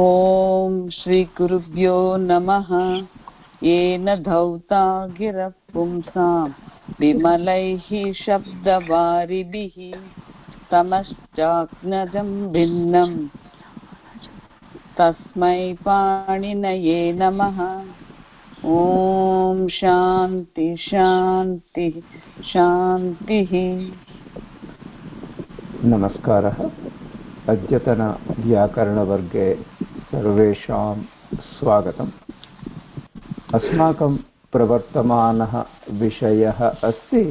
ॐ श्रीगुरुभ्यो नमः। येन धौता गिरः पुंसां विमलैः शब्दवारिभिः तमश्चाग्नजं भिन्नम् तस्मै पाणिनये नमः। ॐ शान्ति शान्ति शान्तिः। नमस्कारः। अद्यतनव्याकरणवर्गे सर्वेषां स्वागतम्। अस्माकं प्रवर्तमानः विषयः अस्ति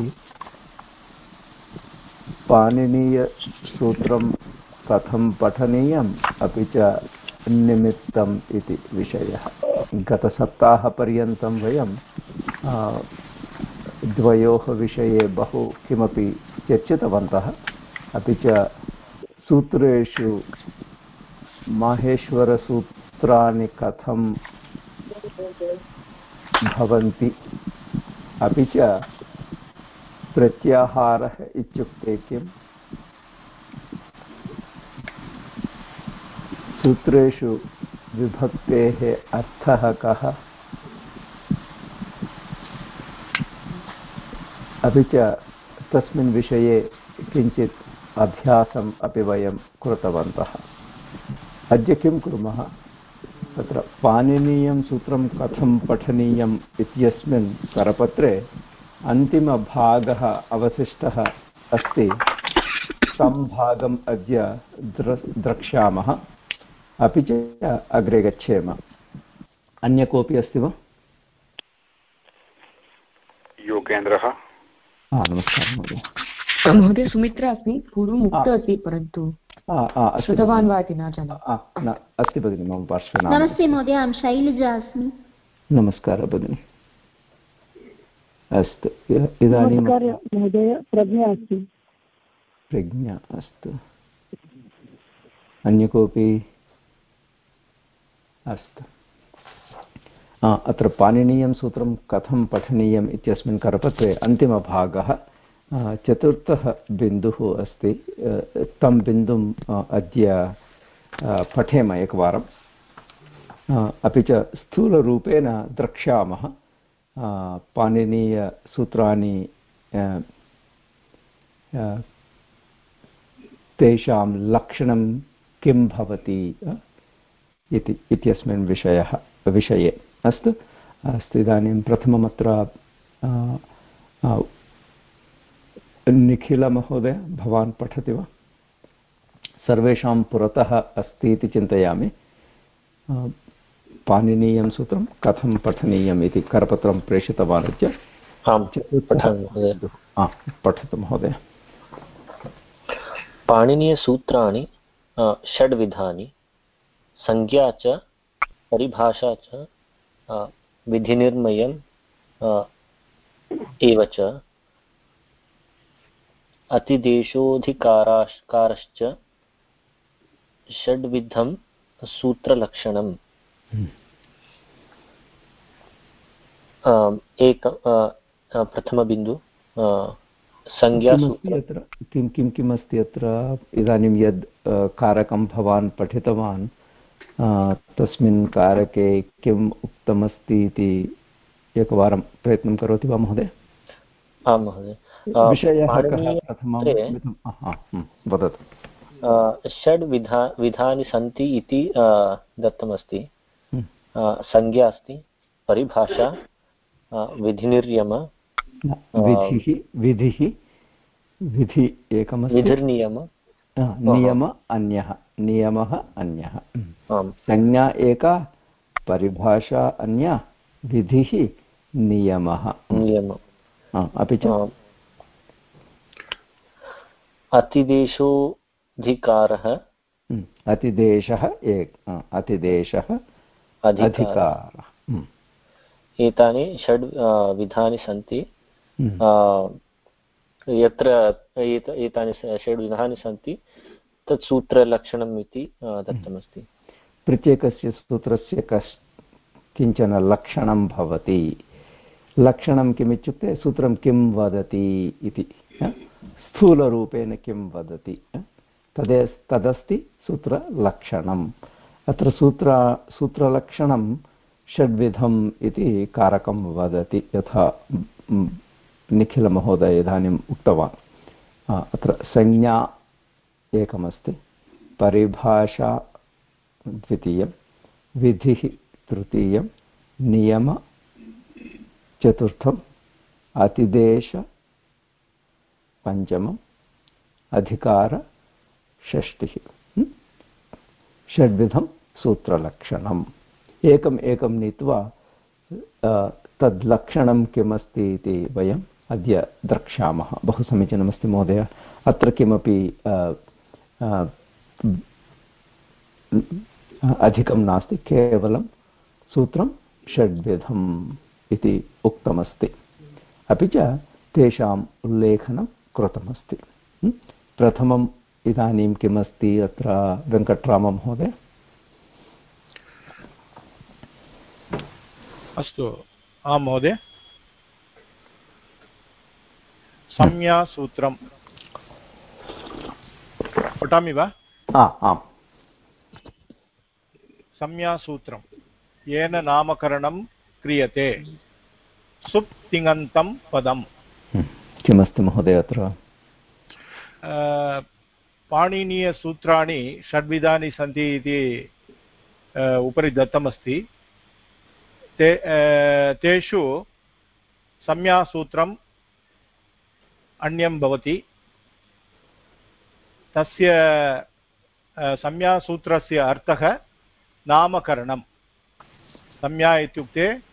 पाणिनीयसूत्रं कथं पठनीयम् अपि च निमित्तम् इति विषयः। गतसप्ताहपर्यन्तं वयं द्वयोः विषये बहु किमपि चर्चितवन्तः। अपि च सूत्रेषु माहेश्वरसूत्राणि कथं भवन्ति? अपि च प्रत्याहारः इत्युक्ते किम्? सूत्रेषु विभक्तेः अर्थः कः? अपि च तस्मिन् विषये किञ्चित् अभ्यासम् अपि वयं कृतवन्तः। अद्य किं कुर्मः? तत्र पाणिनीयं सूत्रं कथं पठनीयम् इत्यस्मिन् करपत्रे अन्तिमभागः अवशिष्टः अस्ति। तं भागम् अद्य द्र द्रक्ष्यामः। अपि च अग्रे गच्छेम। अन्य कोऽपि अस्ति वा? योगेन्द्रः। नमस्कारः महोदय। सुमित्रा अस्मि। पूर्वम् उक्तवती परन्तु श्रुतवान् वा इति न जानामि। अस्ति भगिनि मम पार्श्वे नमस्ते महोदय अहं शैलजा अस्मि। नमस्कारः भगिनि। अस्तु इदानीं महोदय प्रज्ञा अस्ति प्रज्ञा अस्तु। अन्य कोऽपि? अस्तु। अत्र पाणिनीयं सूत्रं कथं पठनीयम् इत्यस्मिन् करपत्रे अन्तिमभागः चतुर्थः बिन्दुः अस्ति. तं बिन्दुम् अद्य पठेम एकवारम्. अपि च स्थूलरूपेण द्रक्ष्यामः. पाणिनीयसूत्राणि तेषां लक्षणं किं भवति इति, इत्यस्मिन् विषयः, विषये. अस्तु? अस्तु, इदानीं प्रथममत्र निखिलमहोदय भवान् पठति वा? सर्वेषां पुरतः अस्ति इति चिन्तयामि। पाणिनीयं सूत्रं कथं पठनीयम् इति करपत्रं प्रेषितवान् च आं पठतु महोदय। पाणिनीयसूत्राणि षड्विधानि संज्ञा च परिभाषा च विधिनिर्मयम् एव च। अतिदेशोऽधिकाराश्च षड्विधं सूत्रलक्षणम्। एक प्रथमबिन्दु संज्ञा अत्र किं किं किम् अस्ति अत्र इदानीं यद् कारकं भवान् पठितवान् तस्मिन् कारके किम् उक्तमस्ति इति एकवारं प्रयत्नं करोति वा महोदय? आं महोदय। वदतु। षड् विधा विधानि सन्ति इति दत्तमस्ति। संज्ञा अस्ति परिभाषा विधिनिर्यम विधिः विधिः विधि एकमस्ति। विधिर्नियम। नियम अन्यः नियमः अन्यः। संज्ञा एका परिभाषा अन्या विधिः नियमः। नियम। अपि च। अतिदेशोऽधिकारः। हम्म, अतिदेशः एक अतिदेशः अधिकारः। हम्म। एतानि षड् विधानि सन्ति। हम्म। यत्र एतानि षड् विधानि सन्ति तत् सूत्रलक्षणम् इति दत्तमस्ति। प्रत्येकस्य सूत्रस्य कश् किंचन लक्षणं भवति। लक्षणं किम् इत्युक्ते सूत्रं किं वदति इति स्थूलरूपेण किं वदति तदे तदस्ति सूत्रलक्षणम्। अत्र सूत्र, सूत्रलक्षणं षड्विधम् इति कारकं वदति, यथा निखिलमहोदय इदानीम् उक्तवान्। अत्र संज्ञा एकमस्ति, परिभाषा द्वितीयं, विधिः तृतीयं, नियम चतुर्थम्, अतिदेश, पञ्चमम्, अधिकार, षष्टिः। षड्विधं सूत्रलक्षणम्। एकम् एकं नीत्वा तद् लक्षणं किमस्ति इति वयम् अद्य द्रक्ष्यामः। बहु समीचीनमस्ति, महोदय। अत्र किमपि अधिकं नास्ति। केवलं सूत्रं षड्विधम्। इति उक्तमस्ति। अपि च तेषाम् उल्लेखनं कृतमस्ति। प्रथमम् इदानीं किमस्ति अत्र वेङ्कट्राममहोदय अस्तु। आं महोदय। संज्ञासूत्रं पठामि वा? आम्। संज्ञासूत्रं येन नामकरणं क्रियते। सुप् तिङन्तं पदम्। हम्म, किमस्ति महोदय अत्र? पाणिनीयसूत्राणि षड्विधानि सन्ति इति उपरि दत्तमस्ति। ते तेषु संज्ञासूत्रम् अन्यं भवति। तस्य संज्ञासूत्रस्य अर्थः नामकरणं संज्ञा इत्युक्ते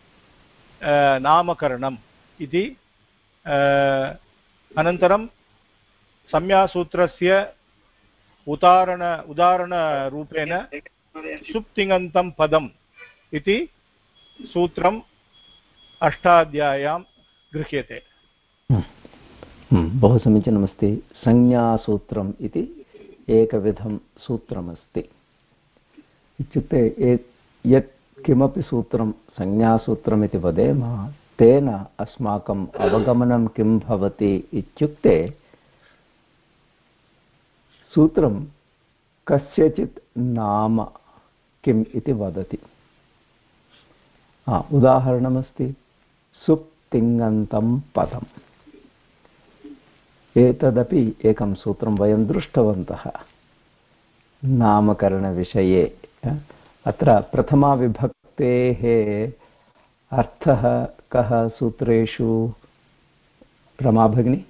नामकरणम् इति अनन्तरं संज्ञासूत्रस्य उदाहरण उदाहरणरूपेण सुप्तिङन्तं पदम् इति सूत्रम् अष्टाध्याय्यां गृह्यते। हम्म, हम्म, बहु समीचीनमस्ति। संज्ञासूत्रम् इति एकविधं सूत्रमस्ति। इत्युक्ते यत् किमपि सूत्रं, संज्ञासूत्रमिति वदेम, तेन अस्माकम् अवगमनं किं भवति इत्युक्ते सूत्रं कस्यचित् नाम किम् इति वदति। उदाहरणमस्ति, सुप्तिङन्तं पदम्। एतदपि एकं सूत्रं वयं दृष्टवन्तः। नामकरणविषये अत्र प्रथमाविभक्तेः अर्थः कः सूत्रेषु? रमा भगिनी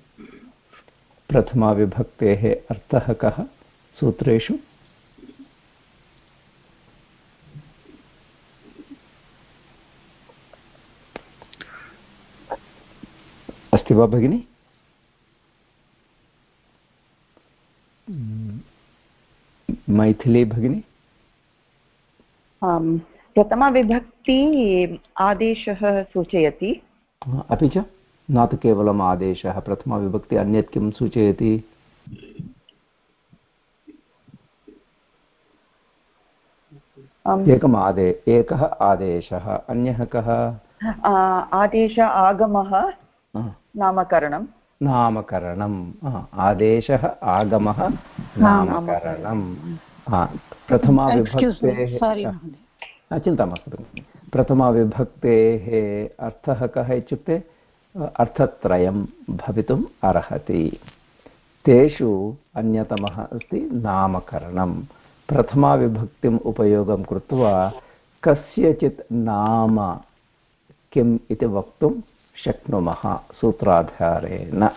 प्रथमाविभक्तेः अर्थः कः सूत्रेषु? अस्ति वा भगिनि? मैथिली भगिनी? प्रथमविभक्ति आदेशः सूचयति। अपि च? न तु केवलम् आदेशः प्रथमविभक्ति अन्यत् किं सूचयति? एकम् आदे एकः आदेशः अन्यः कः? आदेश आगमः नामकरणं नामकरणम्। आदेशः आगमः नामकरणं प्रथमाविभक्तेः चिन्ता मास्तु प्रथमाविभक्तेः अर्थः कः इत्युक्ते अर्थत्रयं भवितुम् अर्हति. तेषु अन्यतमः अस्ति नामकरणं. प्रथमाविभक्तिम् उपयोगं कृत्वा कस्यचित् नाम किम् इति वक्तुं शक्नुमः सूत्राधारेण.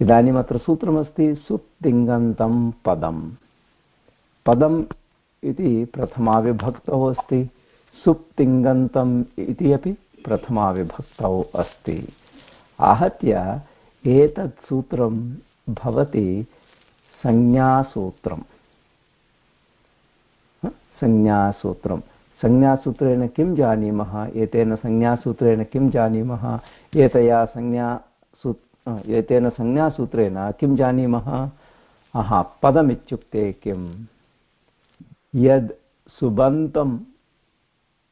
इदानीम् अत्र सूत्रमस्ति सुप्तिङन्तं पदम्. पदम् इति प्रथमाविभक्तौ अस्ति। सुप्तिङन्तम् इति अपि प्रथमाविभक्तौ अस्ति। आहत्य एतत् सूत्रं भवति संज्ञासूत्रम्। संज्ञासूत्रं संज्ञासूत्रेण किं जानीमः? एतेन संज्ञासूत्रेण किं जानीमः? एतया संज्ञासू एतेन संज्ञासूत्रेण किं जानीमः? पदमित्युक्ते किम्? यद् सुबन्तम्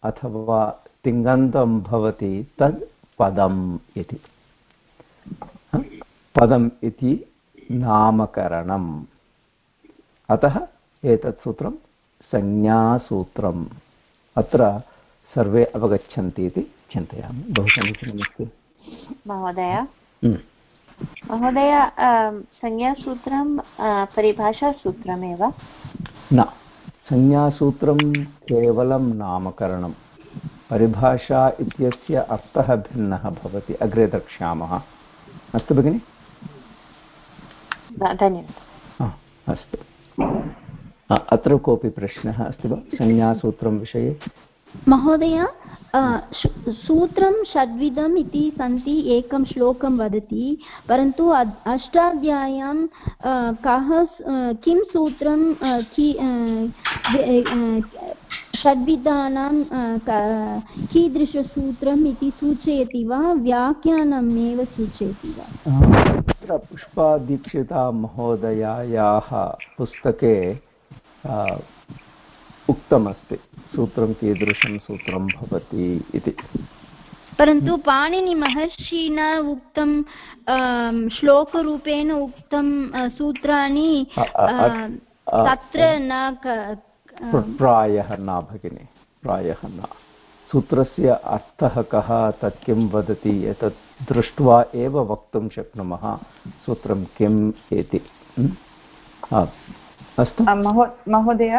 अथवा तिङन्तं भवति तद् पदम् इति। पदम् इति नामकरणम्। अतः एतत् सूत्रं संज्ञासूत्रम्। अत्र सर्वे अवगच्छन्ति इति चिन्तयामि। बहु समीचीनमस्ति। महोदय? महोदय संज्ञासूत्रं परिभाषासूत्रमेव? न। संज्ञासूत्रं केवलं नामकरणं। परिभाषा इत्यस्य अर्थः भिन्नः भवति। अग्रे द्रक्ष्यामः। अस्तु भगिनि? धन्यवादः। अस्तु। अत्र कोऽपि प्रश्नः अस्ति वा? संज्ञासूत्रं विषये? महोदय सूत्रं षड्विधम् इति सन्ति, एकं श्लोकं वदति, परन्तु अष्टाध्याय्यां कः किं सूत्रं षड्विधानां कीदृशसूत्रम् इति सूचयति वा, व्याख्यानमेव सूचयति वा? पुष्पादीक्षिता महोदयायाः पुस्तके उक्तमस्ति। सूत्रं कीदृशं सूत्रं भवति इति। परन्तु पाणिनिमहर्षिणा उक्तं श्लोकरूपेण उक्तं सूत्राणि तत्र न प्रायः न भगिनि प्रायः न। सूत्रस्य अर्थः कः तत् किं वदति एतत् दृष्ट्वा एव वक्तुं शक्नुमः सूत्रं किम् इति। अस्तु। महोदय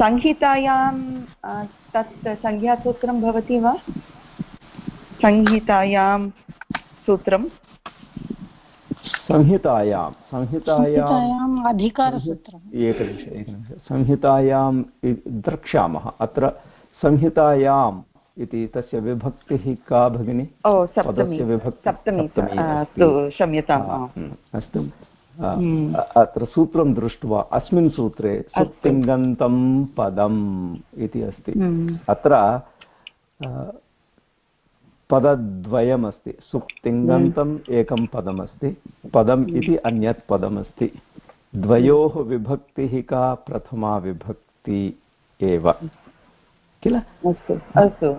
संहितायां तत् संज्ञासूत्रं भवति वा? संहितायां सूत्रं संहितायां संहितायाम् अधिकारसूत्रम्। एकनिमिष एकनिमिष। संहितायां द्रक्ष्यामः। अत्र संहितायाम् इति तस्य विभक्तिः का भगिनि? पदस्य विभक्ति सप्तमी क्षम्यताम् अस्तु। अत्र सूत्रं दृष्ट्वा अस्मिन् सूत्रे सुप्तिङ्गन्तं पदम् इति अस्ति। अत्र पदद्वयमस्ति। सुप्तिङ्गन्तम् एकं पदमस्ति। पदम् इति अन्यत् पदमस्ति। द्वयोः विभक्तिः का प्रथमा विभक्ति एव। किल?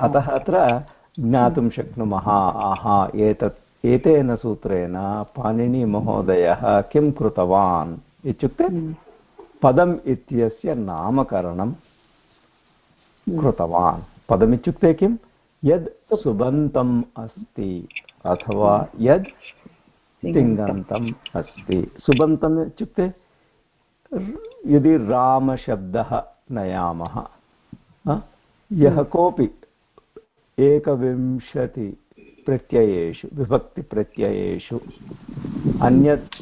अतः अत्र ज्ञातुं शक्नुमः। आहा एतत् एतेन सूत्रेण पाणिनिमहोदयः किं कृतवान्? इत्युक्ते पदम् इत्यस्य नामकरणं कृतवान्। पदमित्युक्ते किम् यद् सुबन्तम् अस्ति अथवा यद् तिङन्तम् अस्ति। सुबन्तम् इत्युक्ते यदि रामशब्दः नयामः यः कोऽपि एकविंशतिप्रत्ययेषु विभक्तिप्रत्ययेषु अन्यत्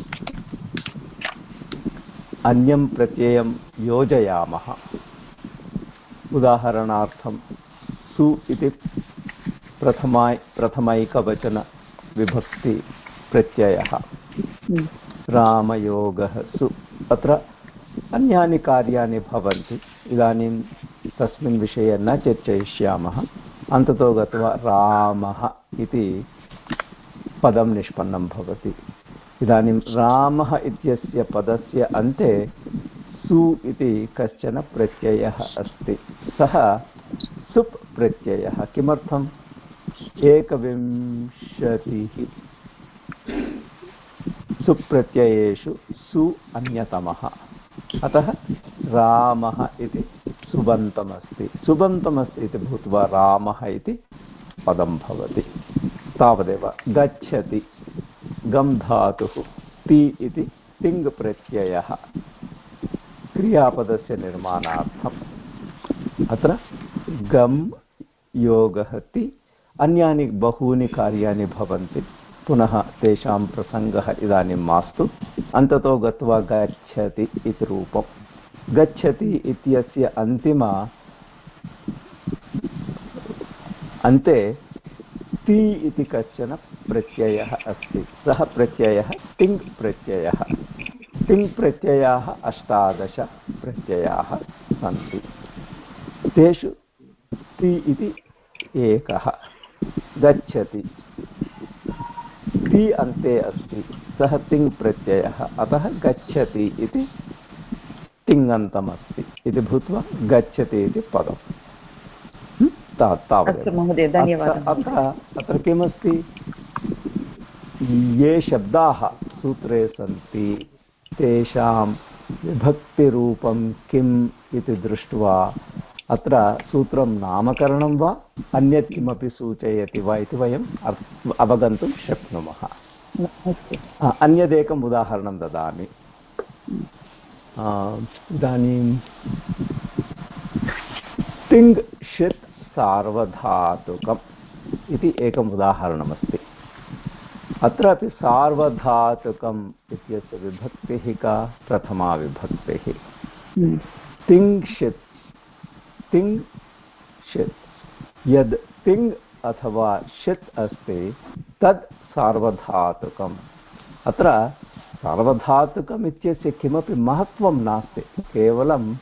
अन्यं प्रत्ययं योजयामः। उदाहरणार्थं सु इति प्रथमाय प्रथमैकवचनविभक्तिप्रत्ययः हम्म। रामयोगः सु अत्र अन्यानि कार्याणि भवन्ति। इदानीं तस्मिन् विषये न चर्चयिष्यामः। अन्ततो गत्वा रामः इति पदं निष्पन्नं भवति। इदानीं रामः इत्यस्य पदस्य अन्ते सु इति कश्चन प्रत्ययः अस्ति। सः सुप् प्रत्ययः। किमर्थम्? एकविंशतिः। सुप्रत्ययेषु सु अन्यतमः। अतः रामः इति सुबन्तमस्ति। सुबन्तमस्ति इति भूत्वा रामः इति पदं भवति। तावदेव गच्छति। गम् धातुः ति इति तिङ् प्रत्ययः। क्रियापदस्य निर्माणार्थम्। अत्र गम्, योगः, ति। अन्यानि बहूनि कार्याणि भवन्ति। पुनः तेषां प्रसङ्गः इदानीं मास्तु। अन्ततो गत्वा गच्छति इति रूपं। गच्छति इत्यस्य अन्तिम अन्ते ति इति कश्चन प्रत्ययः अस्ति। सः प्रत्ययः तिङ् प्रत्ययः। तिङ् प्रत्ययाः अष्टादश सन्ति। तेषु ति इति एकः। गच्छति। ति अन्ते अस्ति। सः तिङ् प्रत्ययः। अतः गच्छति इति तिङन्तमस्ति। इति भूत्वा गच्छति इति पदम्। तावत् अत्र किमस्ति? ये शब्दाः सूत्रे सन्ति तेषां विभक्तिरूपं किम् इति दृष्ट्वा अत्र सूत्रं नामकरणं वा अन्यत् किमपि सूचयति वा इति वयम् अवगन्तुं शक्नुमः। अन्यदेकम् उदाहरणं ददामि। इदानीं तिङ् षित् सार्वधातुकम् इति एकम् उदाहरणमस्ति। अत्रापि सार्वधातुकम् इत्यस्य विभक्तिः का? प्रथमा विभक्तिः। तिङ्क्षित् तिङ् षित् यद् तिङ् अथवा षित् अस्ति, तद् सार्वधातुकम्। अत्र सार्वधातुकम् इत्यस्य किमपि महत्त्वं नास्ति, केवलं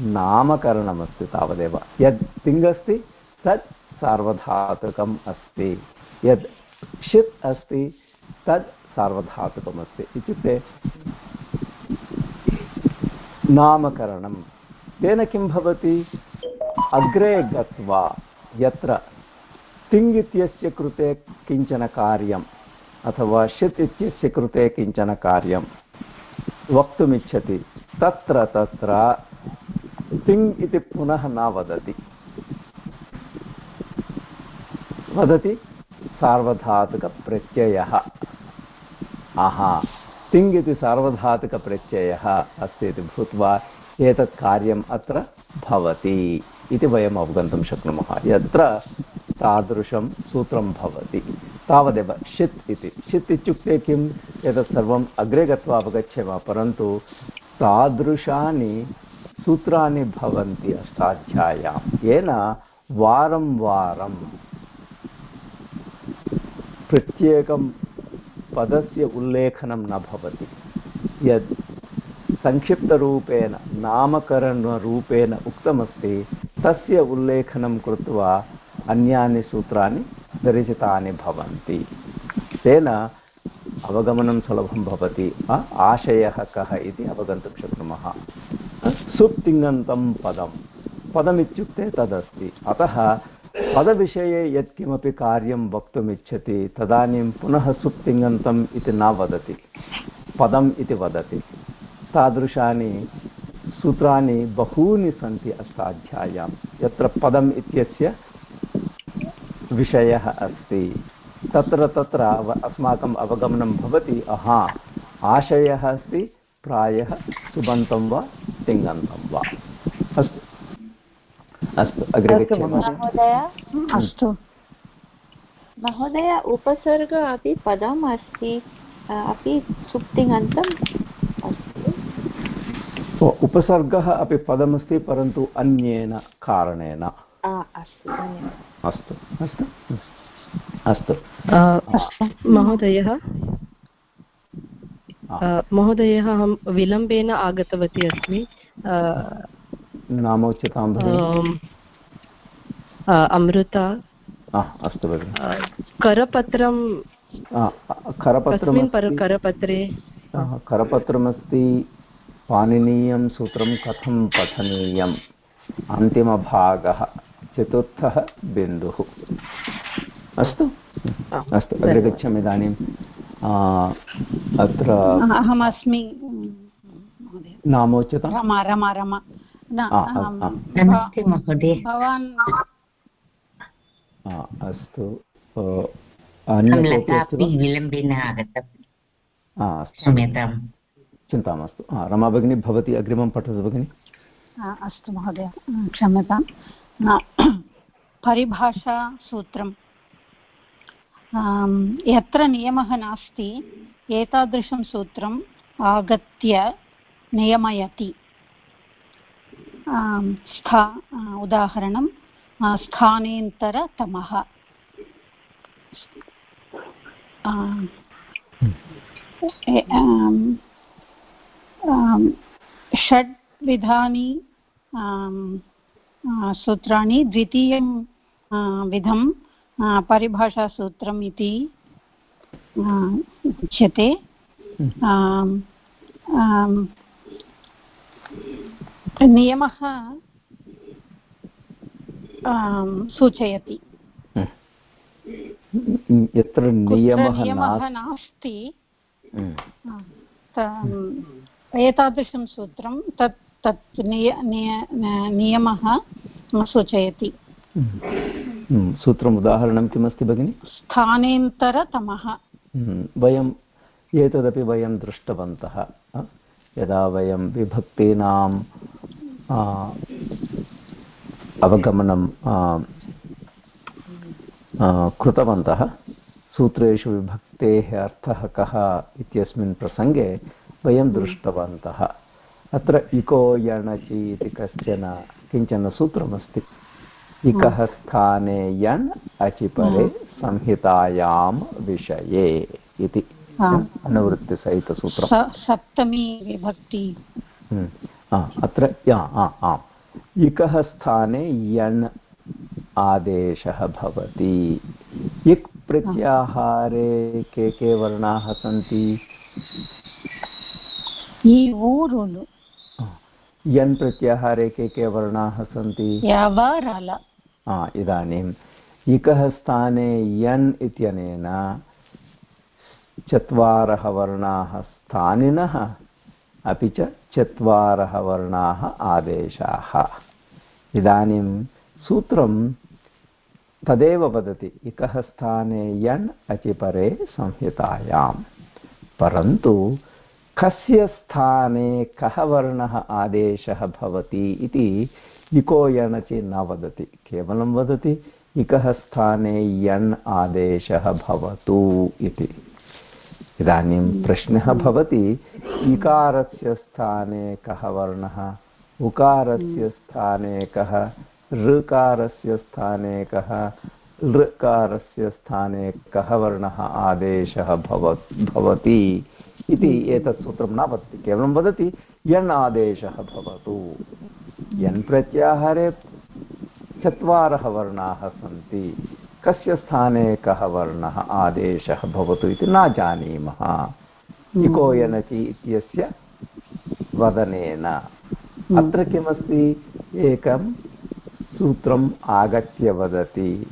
नामकरणमस्ति तावदेव। यद् तिङ् अस्ति तत् सार्वधातुकम् अस्ति। यद् षित् अस्ति, तद् सार्वधातुकमस्ति इत्युक्ते नामकरणं तेन किं भवति? अग्रे गत्वा, यत्र तिङ् इत्यस्य कृते किंचन कार्यम्, अथवा षित् इत्यस्य कृते किंचन कार्यं वक्तुमिच्छति, तत्र तत्र तिङ् इति पुनः न वदति। वदति सार्वधातुकप्रत्ययः। आहा, तिङ् इति सार्वधातुकप्रत्ययः अस्ति इति भूत्वा एतत् कार्यम् अत्र भवति इति वयम् अवगन्तुं शक्नुमः। यत्र तादृशं सूत्रं भवति। तावदेव षित् इति। षित् इत्युक्ते किम्? एतत् सर्वम् अग्रे गत्वा अवगच्छेम, परन्तु तादृशानि सूत्राणि भवन्ति अष्टाध्याय्यां। येन वारं वारं प्रत्येकं पदस्य उल्लेखनं न भवति। यत् संक्षिप्तरूपेण, नामकरणरूपेण उक्तमस्ति। तस्य उल्लेखनं कृत्वा अन्यानि सूत्राणि दर्शितानि भवन्ति। तेन अवगमनं सुलभं भवति। आशयः कः इति अवगन्तुं शक्नुमः। सुप्तिङन्तं पदं पदमित्युक्ते तदस्ति। अतः पदविषये यत्किमपि कार्यं वक्तुमिच्छति, तदानीं पुनः सुप्तिङन्तम् इति न वदति। पदम् इति वदति। तादृशानि सूत्राणि बहूनि सन्ति अष्टाध्याय्यां। यत्र पदम् इत्यस्य विषयः अस्ति। तत्र तत्र अस्माकम् अवगमनं भवति। अहा आशयः अस्ति प्रायः सुबन्तं वा तिङन्तं वा। अस्तु। अस्तु अग्रे अस्तु महोदय। उपसर्ग अपि पदम् अस्ति। अपि सुप्तिङन्तम् उपसर्गः अपि पदमस्ति परन्तु अन्येन कारणेन अस्तु अस्तु अस्तु अस्तु महोदयः महोदयः अहं विलम्बेन आगतवती अस्मि नामोच्यतां अमृता अस्तु भगिनि करपत्रं करपत्रं करपत्रे करपत्रमस्ति पाणिनीयं सूत्रं कथं पठनीयम्? अन्तिमभागः चतुर्थः बिन्दुः। अस्तु? अस्तु अग्रे गच्छामि इदानीम् अत्र अहमस्मि नामोच्यतां? रमा रमा रमा। भवान् अस्तु। विलम्बेन आगतं चिन्ता मास्तु। रमा भगिनी, भवती अग्रिमं पठतु भगिनि। अस्तु महोदय क्षम्यतां परिभाषासूत्रं यत्र नियमः नास्ति, एतादृशं सूत्रम् आगत्य नियमयति। स्था उदाहरणं स्थानेन्तरतमः। षड् विधानि सूत्राणि द्वितीयं विधं परिभाषासूत्रम् इति उच्यते। नियमः सूचयति। यत्र नियमः नियमः नास्ति। एतादृशं सूत्रं तत् तत् निय नियमः सूचयति। सूत्रम् उदाहरणं किमस्ति भगिनि? स्थानेन्तरतमः। वयम् एतदपि वयं दृष्टवन्तः। यदा वयं विभक्तीनां अवगमनं कृतवन्तः सूत्रेषु विभक्तेः अर्थः कः इत्यस्मिन् प्रसङ्गे वयं दृष्टवन्तः। अत्र इको यणचि इति कश्चन किंचन सूत्रमस्ति। इकः स्थाने यण् अचिपरे संहितायां विषये इति। अनुवृत्तिसहितसूत्रं सप्तमी विभक्ति। अत्र आम् इकः स्थाने यण् आदेशः भवति। इक् प्रत्याहारे के के वर्णाः सन्ति? यन् प्रत्याहारे के के वर्णाः सन्ति। इदानीम्। इकः स्थाने यन् इत्यनेन चत्वारः वर्णाः स्थानिनः अपि च चत्वारः वर्णाः आदेशाः। इदानीं सूत्रं तदेव वदति इकः स्थाने यण् अचिपरे संहितायां परन्तु कस्य स्थाने कः वर्णः आदेशः भवति इति इको यणचि न वदति। केवलं वदति इकः स्थाने यण् आदेशः भवतु इति। इदानीं प्रश्नः भवति, इकारस्य स्थाने कः वर्णः, उकारस्य स्थाने कः, ऋकारस्य स्थाने कः लृकारस्य स्थाने कः वर्णः आदेशः भव, भवति? इति एतत् सूत्रं न वदति केवलं वदति यण् आदेशः भवतु। यन् प्रत्याहारे चत्वारः वर्णाः सन्ति कस्य स्थाने कः वर्णः आदेशः भवतु इति न जानीमः। हम्म। इको यनचि इत्यस्य वदनेन। हम्म। अत्र किमस्ति? एकं सूत्रम् आगत्य वदति।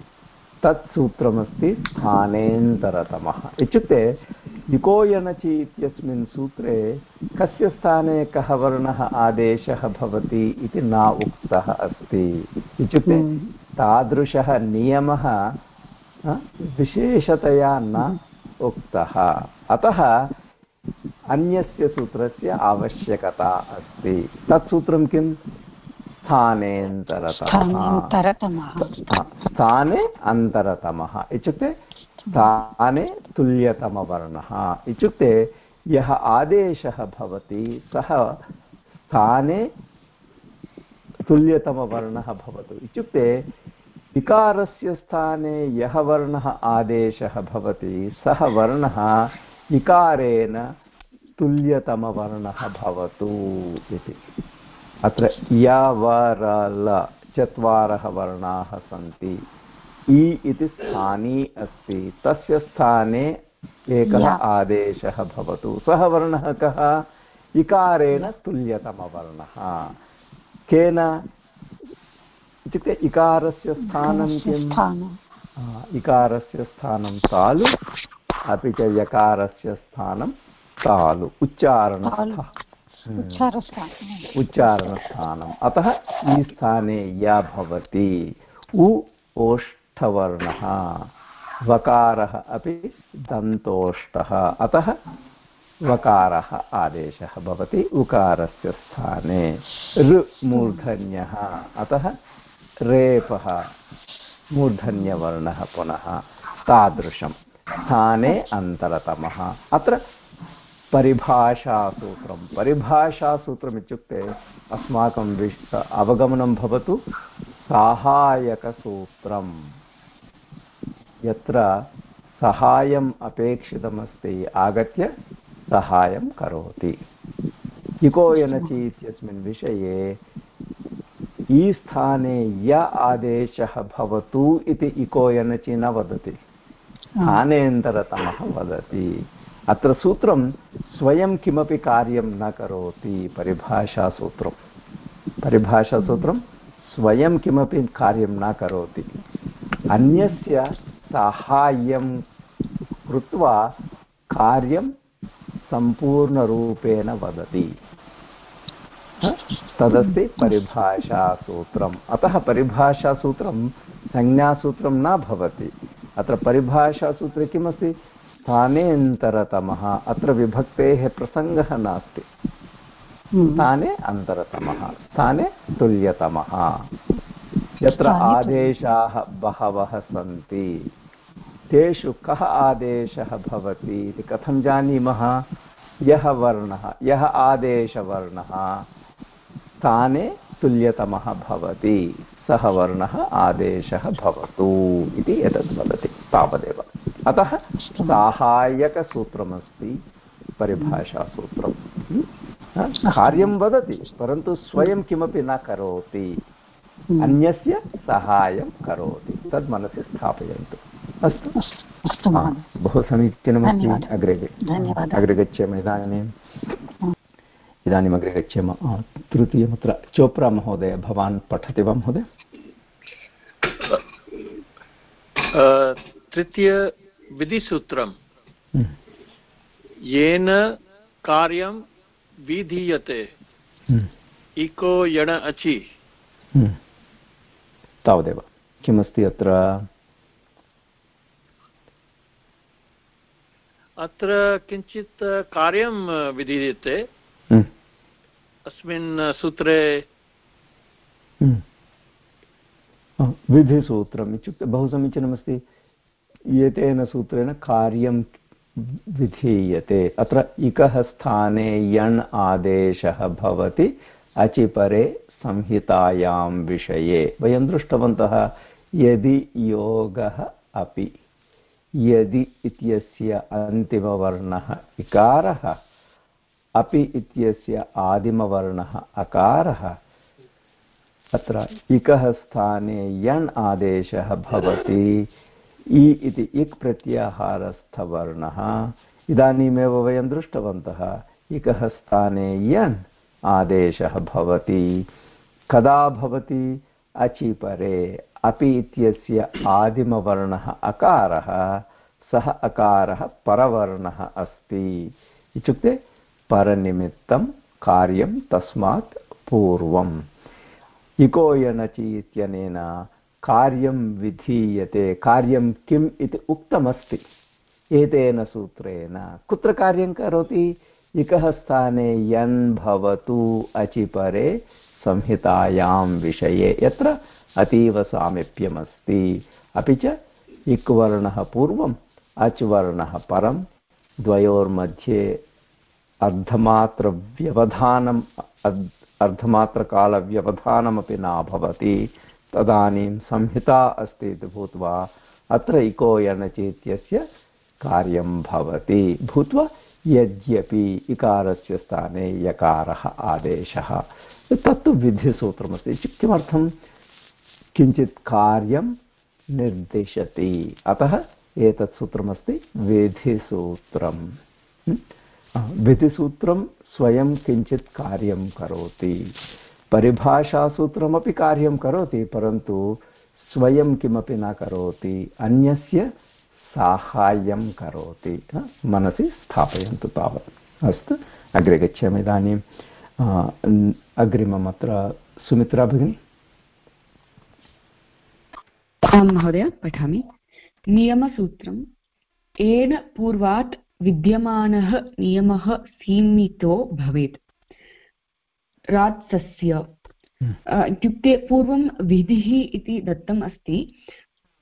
तत् सूत्रमस्ति स्थानेन्तरतमः इत्युक्ते इकोयनचि इत्यस्मिन् सूत्रे कस्य स्थाने कः वर्णः आदेशः भवति इति न उक्तः अस्ति। इत्युक्ते हम्म। तादृशः नियमः विशेषतया न उक्तः। अतः अन्यस्य सूत्रस्य आवश्यकता अस्ति। तत् सूत्रं किं स्थानेन्तरतमः। स्थाने अन्तरतमः इत्युक्ते स्थाने तुल्यतमवर्णः। इत्युक्ते यः आदेशः भवति सः स्थाने तुल्यतमवर्णः भवतु। इत्युक्ते इकारस्य स्थाने यः वर्णः आदेशः भवति सः वर्णः इकारेण तुल्यतमवर्णः भवतु इति। अत्र यवरल चत्वारः वर्णाः सन्ति इ इति स्थानी अस्ति तस्य स्थाने एकः आदेशः भवतु सः वर्णः कः इकारेण तुल्यतमवर्णः केन इत्युक्ते इकारस्य स्थानं किम् इकारस्य स्थानं तालु अपि च यकारस्य स्थानं तालु उच्चारणस्थानम् उच्चारणस्थानम् अतः ई स्थाने या भवति। उ ओष्ठवर्णः। वकारः अपि दन्तोष्ठः। अतः वकारः आदेशः भवति उकारस्य स्थाने। ऋ मूर्धन्यः। अतः रेपः मूर्धन्यवर्णः पुनः। तादृशं। स्थाने अन्तरतमः। अत्र परिभाषासूत्रं परिभाषासूत्रम्। इत्युक्ते अस्माकं विश् अवगमनं भवतु साहाय्यकसूत्रं यत्र सहायम् अपेक्षितमस्ति आगत्य सहायं करोति। इको यनचि इत्यस्मिन् विषये ई स्थाने य आदेशः भवतु इति इको यनचि न वदति। स्थानेन्तरतमः वदति। अत्र सूत्रं स्वयं किमपि कार्यं न करोति परिभाषासूत्रं परिभाषासूत्रं स्वयं किमपि कार्यं न करोति। अन्यस्य साहाय्यं कृत्वा कार्यं सम्पूर्णरूपेण वदति। तदस्ति परिभाषासूत्रम् अतः परिभाषासूत्रं संज्ञासूत्रं न भवति। अत्र परिभाषासूत्रे किमस्ति? स्थानेन्तरतमः अत्र विभक्तेः प्रसङ्गः नास्ति। स्थाने अन्तरतमः। स्थाने तुल्यतमः। यत्र आदेशाः बहवः सन्ति। तेषु कः आदेशः भवति इति कथं जानीमः? यः वर्णः यः आदेशवर्णः स्थाने तुल्यतमः भवति। सः वर्णः आदेशः भवतु इति एतद् वदति। तावदेव। अतः साहाय्यकसूत्रमस्ति परिभाषासूत्रं कार्यं वदति परन्तु स्वयं किमपि न करोति। अन्यस्य सहायं करोति। तद् मनसि स्थापयन्तु। अस्तु अस्तु बहु समीचीनमस्ति अग्रे। अग्रे गच्छामः इदानीम् इदानीम् अग्रे गच्छामः तृतीयमत्र चोप्रा महोदय भवान् पठति वा महोदय? तृतीयविधिसूत्रं हम्म। येन कार्यं विधीयते। हम्म। इको यण अचि। हम्म। तावदेव किमस्ति अत्र? अत्र किञ्चित् कार्यं विधीयते। अस्मिन् सूत्रे विधिसूत्रम् इत्युक्ते बहु समीचीनमस्ति। एतेन सूत्रेण कार्यं विधीयते। अत्र इकः स्थाने यण् आदेशः भवति, अचिपरे संहितायां विषये। वयं दृष्टवन्तः, यदि योगः अपि, यदि इत्यस्य अन्तिमवर्णः इकारः, अपि इत्यस्य आदिमवर्णः अकारः, अत्र इकः स्थाने यण् आदेशः भवति। इ इति इक् प्रत्याहारस्थवर्णः। इदानीमेव वयं दृष्टवन्तः, इकः स्थाने यन् आदेशः भवति। कदा भवति? अचिपरे। अपि इत्यस्य आदिमवर्णः अकारः, सः अकारः परवर्णः अस्ति। इत्युक्ते परनिमित्तं कार्यं तस्मात् पूर्वम्। इको यणचि इत्यनेन कार्यं विधीयते। कार्यं किम् इति उक्तमस्ति। एतेन सूत्रेण। कुत्र कार्यं करोति? इकः स्थाने यन् भवतु अचिपरे संहितायां विषये। यत्र अतीव सामीप्यमस्ति। अपि च इक् वर्णः पूर्वम् अच् वर्णः परं द्वयोर्मध्ये अर्धमात्रव्यवधानम् अर्धमात्रकालव्यवधानमपि न भवति तदानीं संहिता अस्ति इति भूत्वा अत्र इको यणचेत्यस्य कार्यं भवति। भूत्वा यद्यपि इकारस्य स्थाने यकारः आदेशः। तत्तु विधिसूत्रमस्ति। किमर्थं? किञ्चित् कार्यं निर्दिशति। अतः एतत् सूत्रमस्ति विधिसूत्रं विधिसूत्रं स्वयं किञ्चित् कार्यं करोति। परिभाषासूत्रमपि कार्यं करोति, परन्तु स्वयं किमपि न करोति, अन्यस्य साहाय्यं करोति मनसि स्थापयन्तु तावत्। अस्तु, अग्रे गच्छामि इदानीम् अग्रिमम् अत्र सुमित्रा भगिनी। आं महोदय, पठामि। नियमसूत्रम् येन पूर्वात् विद्यमानः नियमः सीमितो भवेत्। रात्सस्य हम्म। इत्युक्ते पूर्वं विधिः इति दत्तम् अस्ति।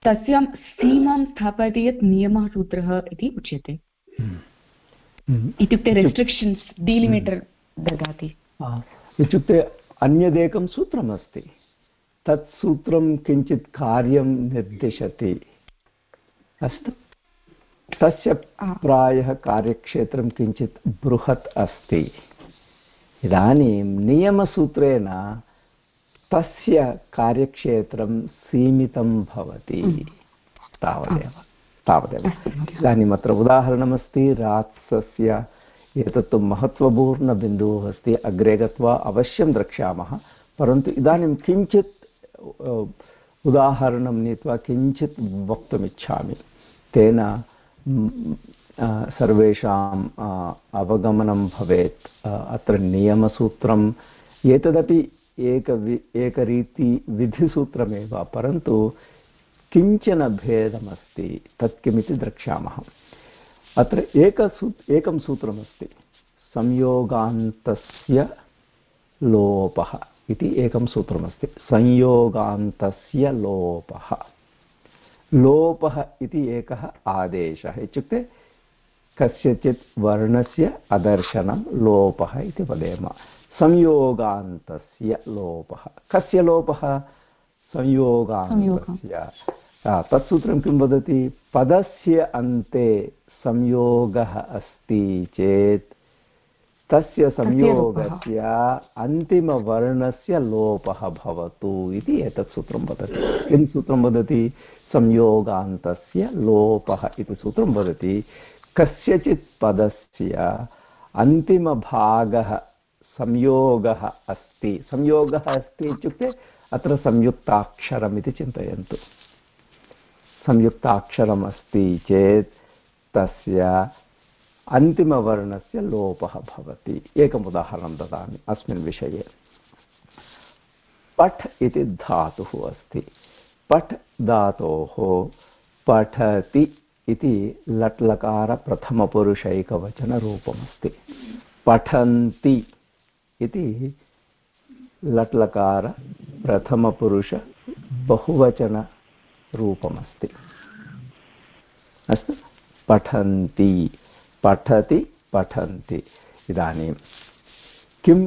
तस्यां सीमां स्थापयति यत् नियमः सूत्रः इति उच्यते। हम्म। हम्म। इत्युक्ते रेस्ट्रिक्षन्स् डीलिमिटर् ददाति। इत्युक्ते अन्यदेकं सूत्रमस्ति। तत् सूत्रं किञ्चित् कार्यं निर्दिशति। अस्तु। तस्य प्रायः कार्यक्षेत्रं किञ्चित् बृहत् अस्ति। इदानीं नियमसूत्रेण तस्य कार्यक्षेत्रं सीमितं भवति। तावदेव। तावदेव। इदानीम् अत्र उदाहरणमस्ति रात्सस्य एतत्तु महत्त्वपूर्णबिन्दुः अस्ति अग्रे गत्वा अवश्यं द्रक्ष्यामः। परन्तु इदानीं किञ्चित् उदाहरणं नीत्वा किञ्चित् वक्तुमिच्छामि। तेन सर्वेषाम् अवगमनं भवेत् अत्र नियमसूत्रं एतदपि एक एकरीति विधिसूत्रमेव परन्तु किंचन भेदमस्ति तत् किमिति द्रक्ष्यामः अत्र एकसू एकं सूत्रमस्ति संयोगान्तस्य लोपः इति एकं सूत्रमस्ति संयोगान्तस्य लोपः लोपः इति एकः आदेशः इत्युक्ते कस्यचित् वर्णस्य अदर्शनं लोपः इति वदेम। संयोगान्तस्य लोपः। कस्य लोपः? संयोगान्तस्य। तत्सूत्रं किं वदति? पदस्य अन्ते संयोगः अस्ति चेत् तस्य संयोगस्य अन्तिमवर्णस्य लोपः भवतु इति एतत् सूत्रं वदति। किं सूत्रं वदति? संयोगान्तस्य लोपः इति सूत्रं वदति। कस्यचित् पदस्य अन्तिमभागः संयोगः अस्ति संयोगः अस्ति इत्युक्ते अत्र संयुक्ताक्षरम् इति चिन्तयन्तु संयुक्ताक्षरम् अस्ति चेत् तस्य अन्तिमवर्णस्य लोपः भवति एकम् उदाहरणं ददामि अस्मिन् विषये पठ् इति धातुः अस्ति पठ् धातोः पठति इति लट्लकारप्रथमपुरुषैकवचनरूपमस्ति पठन्ति इति लट्लकारप्रथमपुरुषबहुवचनरूपमस्ति अस्तु? पठन्ति, पठति, पठन्ति। इदानीं किं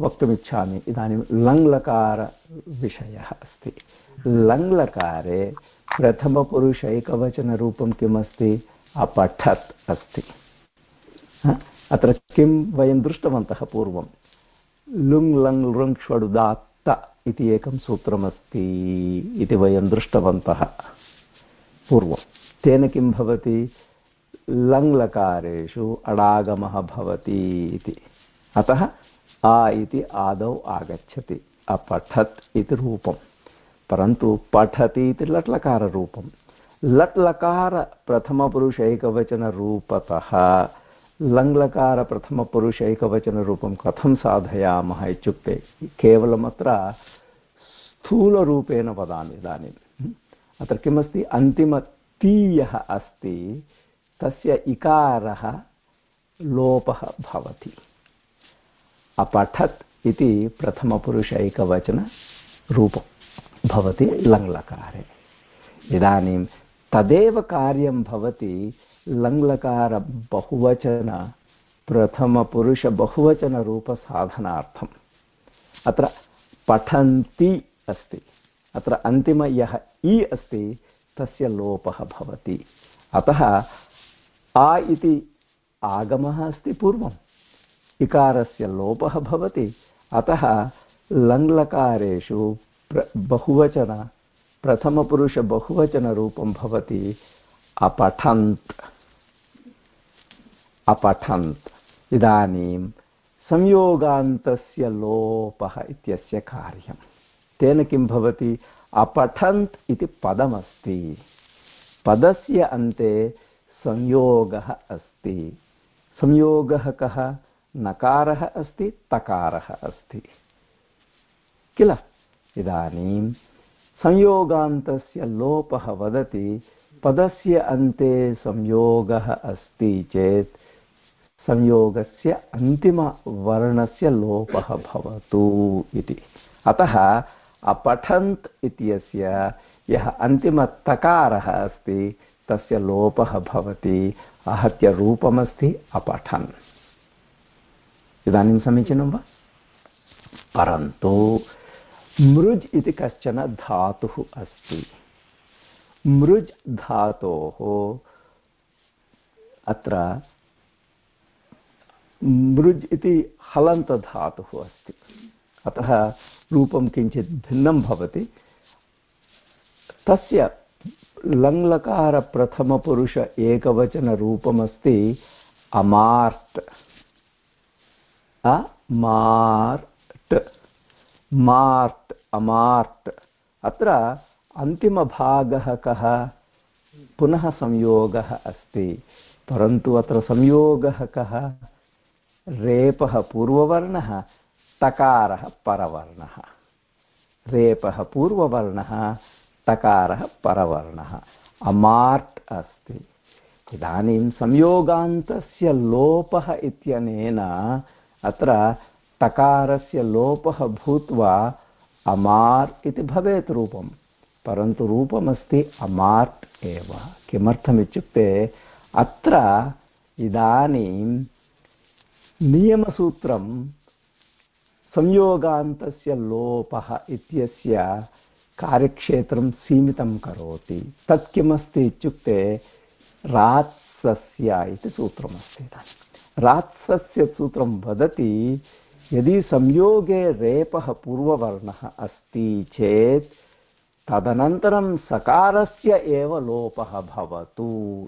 वक्तुमिच्छामि? इदानीं लङ्लकारविषयः अस्ति। लङ्लकारे प्रथमपुरुषैकवचनरूपं किमस्ति? अपठत् अस्ति। अत्र किं वयं दृष्टवन्तः पूर्वं? लुङ् लङ् लृङ् ष्वडुदात्त इति एकं सूत्रमस्ति इति वयं दृष्टवन्तः पूर्वं। तेन किं भवति? लङ्लकारेषु अडागमः भवति इति। अतः आ इति आदौ आगच्छति। अपठत् इति रूपं परन्तु पठति इति लट्लकाररूपं लट्लकारप्रथमपुरुषैकवचनरूपतः लङ्लकारप्रथमपुरुषैकवचनरूपं कथं साधयामः इत्युक्ते केवलमत्र स्थूलरूपेण वदामि इदानीम् अत्र किमस्ति? अन्तिमतीयः अस्ति, तस्य इकारः लोपः भवति। अपठत् इति प्रथमपुरुषैकवचनरूपं भवति लङ्लकारे। इदानीं तदेव कार्यं भवति लङ्लकारबहुवचन प्रथमपुरुषबहुवचनरूपसाधनार्थम्। अत्र पठन्ति अस्ति, अत्र अन्तिम यः इ अस्ति, तस्य लोपः भवति। अतः आ इति आगमः अस्ति पूर्वम्, इकारस्य लोपः भवति। अतः लङ्लकारेषु बहुवचन प्रथमपुरुषबहुवचनरूपं भवति, अपठन्त्। अपठन्त्। इदानीं संयोगान्तस्य लोपः इत्यस्य कार्यं। तेन किं भवति? अपठन्त् इति पदमस्ति। पदस्य अन्ते संयोगः अस्ति। संयोगः कः? नकारः अस्ति, तकारः अस्ति। किल? इदानीं संयोगान्तस्य लोपः वदति, पदस्य अन्ते संयोगः अस्ति चेत् संयोगस्य अन्तिमवर्णस्य लोपः भवतु इति। अतः अपठन्त् इत्यस्य यः अन्तिमतकारः अस्ति, तस्य लोपः भवति, आहत्य रूपमस्ति अपठन्। इदानीं समीचीनं वा? परन्तु मृज् इति कश्चन धातुः अस्ति। मृज् धातोः अत्र मृज् इति हलन्तधातुः अस्ति। अतः रूपं किञ्चित् भिन्नं भवति। तस्य लङ्लकारप्रथमपुरुष एकवचनरूपमस्ति अमार्ट् अमार्ट् मार्ट् अमार्ट् अत्र अन्तिमभागः कः? पुनः संयोगः अस्ति। परन्तु अत्र संयोगः कः? रेपः पूर्ववर्णः, तकारः परवर्णः। रेपः पूर्ववर्णः, तकारः परवर्णः। अमार्ट् अस्ति। इदानीं संयोगान्तस्य लोपः इत्यनेन अत्र तकारस्य लोपः भूत्वा अमार् इति भवेत् रूपं परन्तु रूपमस्ति अमार्ट् एव। किमर्थमित्युक्ते अत्र इदानीं नियमसूत्रं संयोगान्तस्य लोपः इत्यस्य कार्यक्षेत्रं सीमितं करोति। तत् किमस्ति इत्युक्ते रात्सस्य इति सूत्रमस्ति रात्सस्य सूत्रं वदति यदि संयोगे रेपः पूर्ववर्णः अस्ति चेत् तदनन्तरं सकारस्य एव लोपः भवतु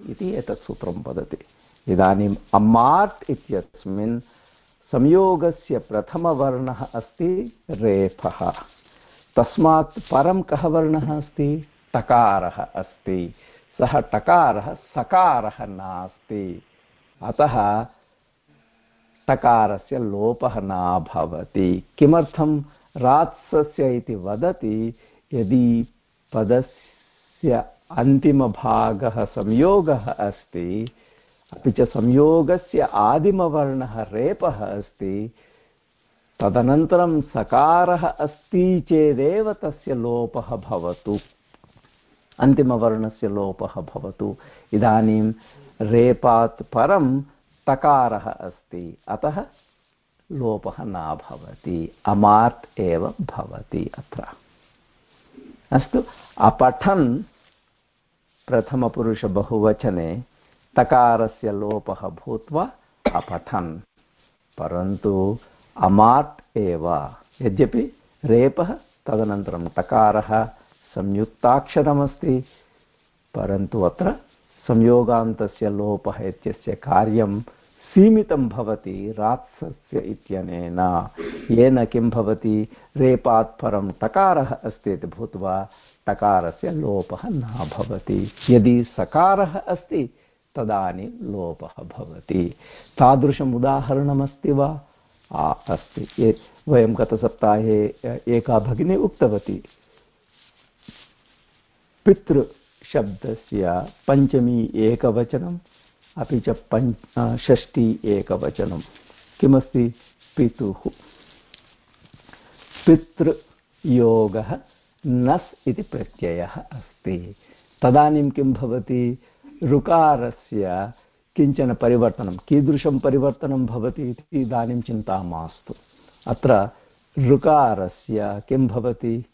इति एतत् सूत्रं वदति। इदानीम् अम्मार्ट् इत्यस्मिन् संयोगस्य प्रथमवर्णः अस्ति रेफः तस्मात् परं कः वर्णः अस्ति? टकारः अस्ति। सः टकारः सकारः नास्ति। अतः टकारस्य लोपः न भवति। किमर्थं रात्सस्य इति वदति? यदि पदस्य अन्तिमभागः संयोगः अस्ति, अपि च संयोगस्य आदिमवर्णः रेपः अस्ति, तदनन्तरं सकारः अस्ति चेदेव तस्य लोपः भवतु। अन्तिमवर्णस्य लोपः भवतु। इदानीं रेपात् परं तकारः अस्ति। अतः लोपः न भवति। अमार्त् एव भवति अत्र। अस्तु, अपठन् प्रथमपुरुषबहुवचने तकारस्य लोपः भूत्वा अपठन्। परन्तु अमाट् एव। यद्यपि रेपः, तदनन्तरं टकारः संयुक्ताक्षरमस्ति। परन्तु अत्र संयोगान्तस्य लोपः इत्यस्य कार्यं सीमितं भवति रात्सस्य इत्यनेन। येन किं भवति? रेपात् परं टकारः अस्ति इति भूत्वा टकारस्य लोपः न भवति। यदि सकारः अस्ति, तदानीं लोपः भवति। तादृशम् उदाहरणमस्ति वा? अस्ति। वयं गतसप्ताहे एका भगिनी उक्तवती। पितृशब्दस्य पञ्चमी एकवचनम् अपि च पञ्च षष्ठी एकवचनं। किमस्ति? पितुः। पितृयोगः नस् इति प्रत्ययः अस्ति। तदानीं किं भवति? ऋकारस्य किंचन परिवर्तनं, कीदृशं परिवर्तनं भवति इति इदानीं चिन्ता मास्तु। अत्र ऋकारस्य किं भवति?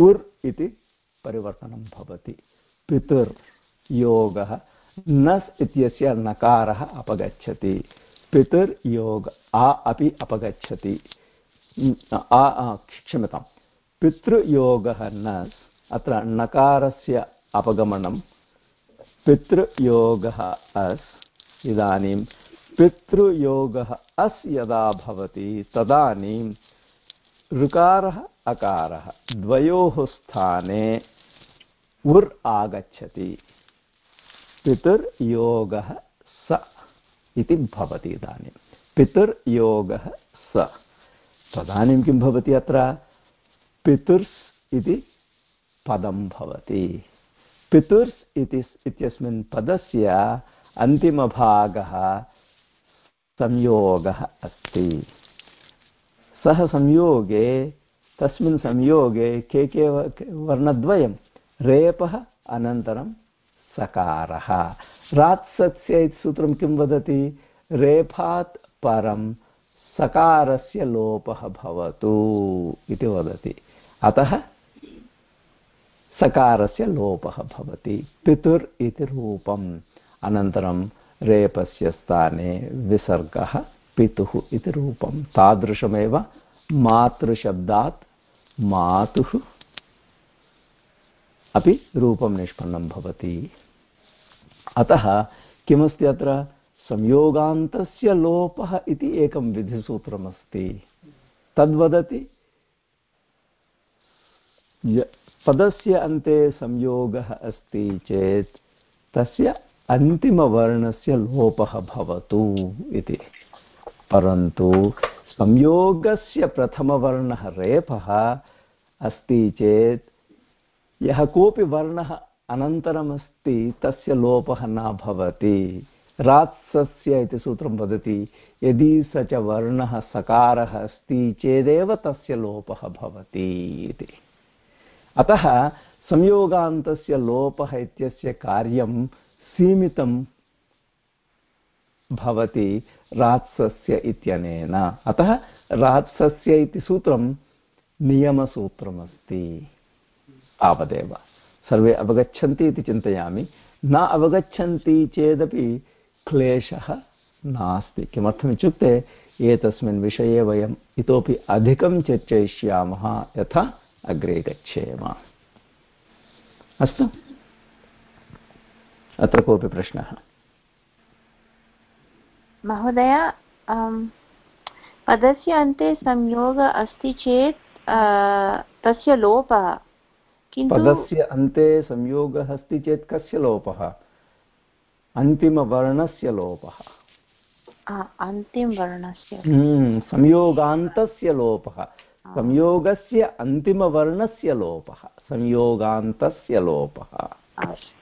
उर् इति परिवर्तनं भवति। पितुर्योगः नस् इत्यस्य नकारः अपगच्छति। पितुर्योग आ अपि अपगच्छति। क्षम्यतां पितृयोगः नस् अत्र नकारस्य अपगमनं। पितृयोगः अस्, इदानीं पितृयोगः अस् यदा भवति, तदानीं ऋकारः अकारः द्वयोः स्थाने उर् आगच्छति। पितुर्योगः स इति भवति इदानीं। पितुर्योगः स। तदानीं किं भवति अत्र? पितुर्स् इति पदं भवति। पितुर्स् इति इत्यस्मिन् पदस्य अन्तिमभागः संयोगः अस्ति। सः संयोगे, तस्मिन् संयोगे के के वर्णद्वयं, रेपः अनन्तरं सकारः। रात्सस्य इति सूत्रं किं वदति? रेफात् परं सकारस्य लोपः भवतु इति वदति। अतः सकारस्य लोपः भवति। पितुर् इति रूपम्। अनन्तरं रेपस्य स्थाने विसर्गः पितुः इति रूपं तादृशमेव मातृशब्दात् मातुः अपि रूपं निष्पन्नं भवति। अतः किमस्ति अत्र? संयोगान्तस्य लोपः इति एकं विधिसूत्रमस्ति। तद्वदति पदस्य अन्ते संयोगः अस्ति चेत् तस्य अन्तिमवर्णस्य लोपः भवतु इति। परन्तु संयोगस्य प्रथमवर्णः रेपः अस्ति चेत् यः कोऽपि वर्णः अनन्तरमस्ति तस्य लोपः न भवति। रात्सस्य इति सूत्रं वदति, यदि स च वर्णः सकारः अस्ति चेदेव तस्य लोपः भवति इति। अतः संयोगान्तस्य लोपः इत्यस्य कार्यं सीमितं भवति रात्सस्य इत्यनेन। अतः रात्सस्य इति सूत्रं नियमसूत्रमस्ति। तावदेव। सर्वे अवगच्छन्ति इति चिन्तयामि। न अवगच्छन्ति चेदपि क्लेशः नास्ति। किमर्थमित्युक्ते एतस्मिन् विषये वयम् इतोपि अधिकं चर्चयिष्यामः यथा अग्रे गच्छेम। अस्तु। अत्र कोऽपि प्रश्नः? महोदय पदस्य अन्ते संयोगः अस्ति चेत् तस्य लोपः पदस्य अन्ते संयोगः अस्ति चेत् कस्य लोपः? अन्तिमवर्णस्य लोपः। अन्तिमवर्णस्य हम्म, संयोगान्तस्य लोपः। संयोगस्य अन्तिमवर्णस्य लोपः। संयोगान्तस्य लोपः।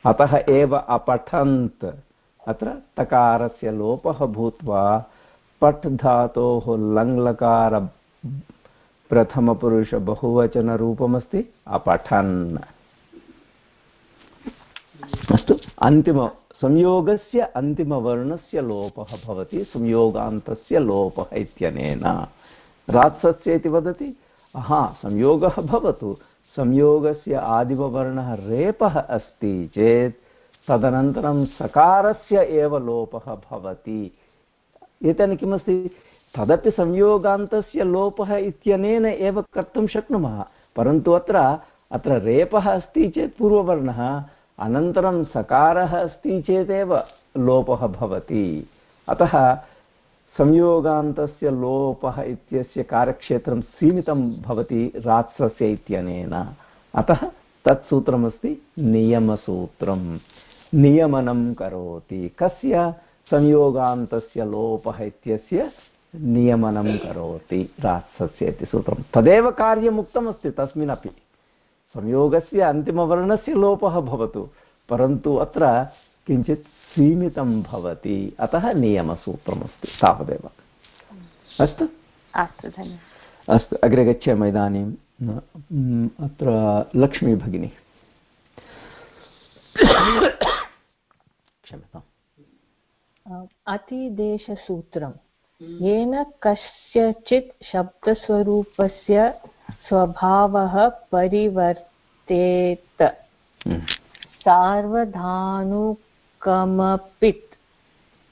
अतः एव अपठन्त्। अत्र तकारस्य लोपः भूत्वा पठ् धातोः लङ्लकार प्रथमपुरुषबहुवचनरूपमस्ति अपठन् अस्तु अन्तिम संयोगस्य अन्तिमवर्णस्य लोपः भवति संयोगान्तस्य लोपः इत्यनेन रात्सस्य इति वदति हा संयोगः भवतु संयोगस्य आदिमवर्णः रेपः अस्ति चेत् तदनन्तरं सकारस्य एव लोपः भवति एतेन किमस्ति तदपि संयोगान्तस्य लोपः इत्यनेन एव कर्तुं शक्नुमः, परन्तु अत्र अत्र रेपः अस्ति चेत् पूर्ववर्णः, अनन्तरं सकारः अस्ति चेदेव लोपः भवति। अतः संयोगान्तस्य लोपः इत्यस्य कार्यक्षेत्रं सीमितं भवति रात्सस्य इत्यनेन। अतः तत् नियमसूत्रं नियमनं करोति। कस्य संयोगान्तस्य लोपः इत्यस्य नियमनं करोति रात्सस्य इति सूत्रं। तदेव कार्यमुक्तमस्ति तस्मिन्नपि। संयोगस्य अन्तिमवर्णस्य लोपः भवतु परन्तु अत्र किञ्चित् सीमितं भवति। अतः नियमसूत्रमस्ति तावदेव। अस्तु? अस्तु धन्यवादः। अस्तु अग्रे गच्छामः इदानीं। अत्र लक्ष्मी भगिनी। क्षम्यताम्। अतिदेशसूत्रं येन कस्यचित् शब्दस्वरूपस्य स्वभावः परिवर्तेत। सार्वधानुकमपित्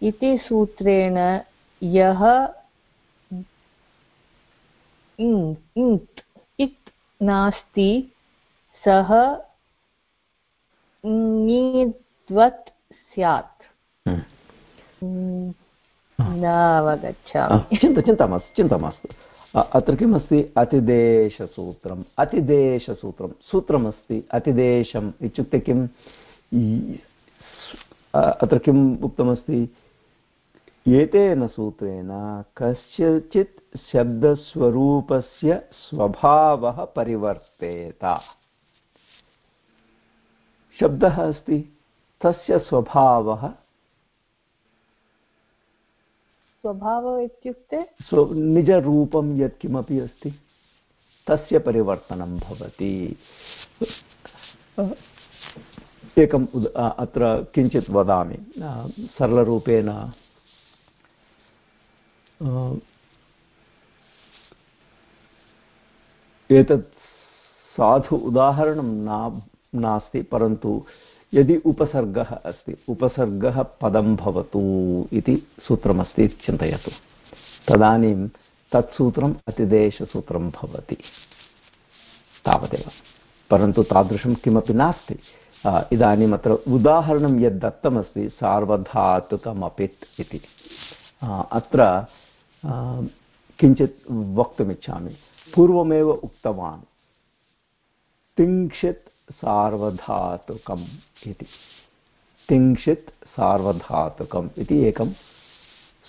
इति सूत्रेण यः इङ्क् इत् नास्ति सः ङीद्वत् स्यात्। न अवगच्छामि चिन्ता मास्तु चिन्ता मास्तु। अत्र किमस्ति? अतिदेशसूत्रम्। अतिदेशसूत्रं सूत्रमस्ति अतिदेशम् इत्युक्ते किम्? अत्र किम् उक्तमस्ति? एतेन सूत्रेण कस्यचित् शब्दस्वरूपस्य स्वभावः परिवर्तेत। शब्दः अस्ति तस्य स्वभावः स्वभावः इत्युक्ते स्व निजरूपं यत्किमपि अस्ति, तस्य परिवर्तनं भवति। एकम् उद अत्र किञ्चित् वदामि। सरलरूपेण एतत् साधु उदाहरणं न, नास्ति, परन्तु यदि उपसर्गः अस्ति, उपसर्गः पदं भवतु इति सूत्रमस्ति इति चिन्तयतु। तदानीं तत् सूत्रम् अतिदेशसूत्रं भवति। तावदेव। परन्तु तादृशं किमपि नास्ति। इदानीम् अत्र उदाहरणं यद् दत्तमस्ति, सार्वधातुकमपित् इति। अत्र किञ्चित् वक्तुमिच्छामि। पूर्वमेव उक्तवान्। तिंशित् सार्वधातुकम् इति। तिंशित् सार्वधातुकम् इति एकं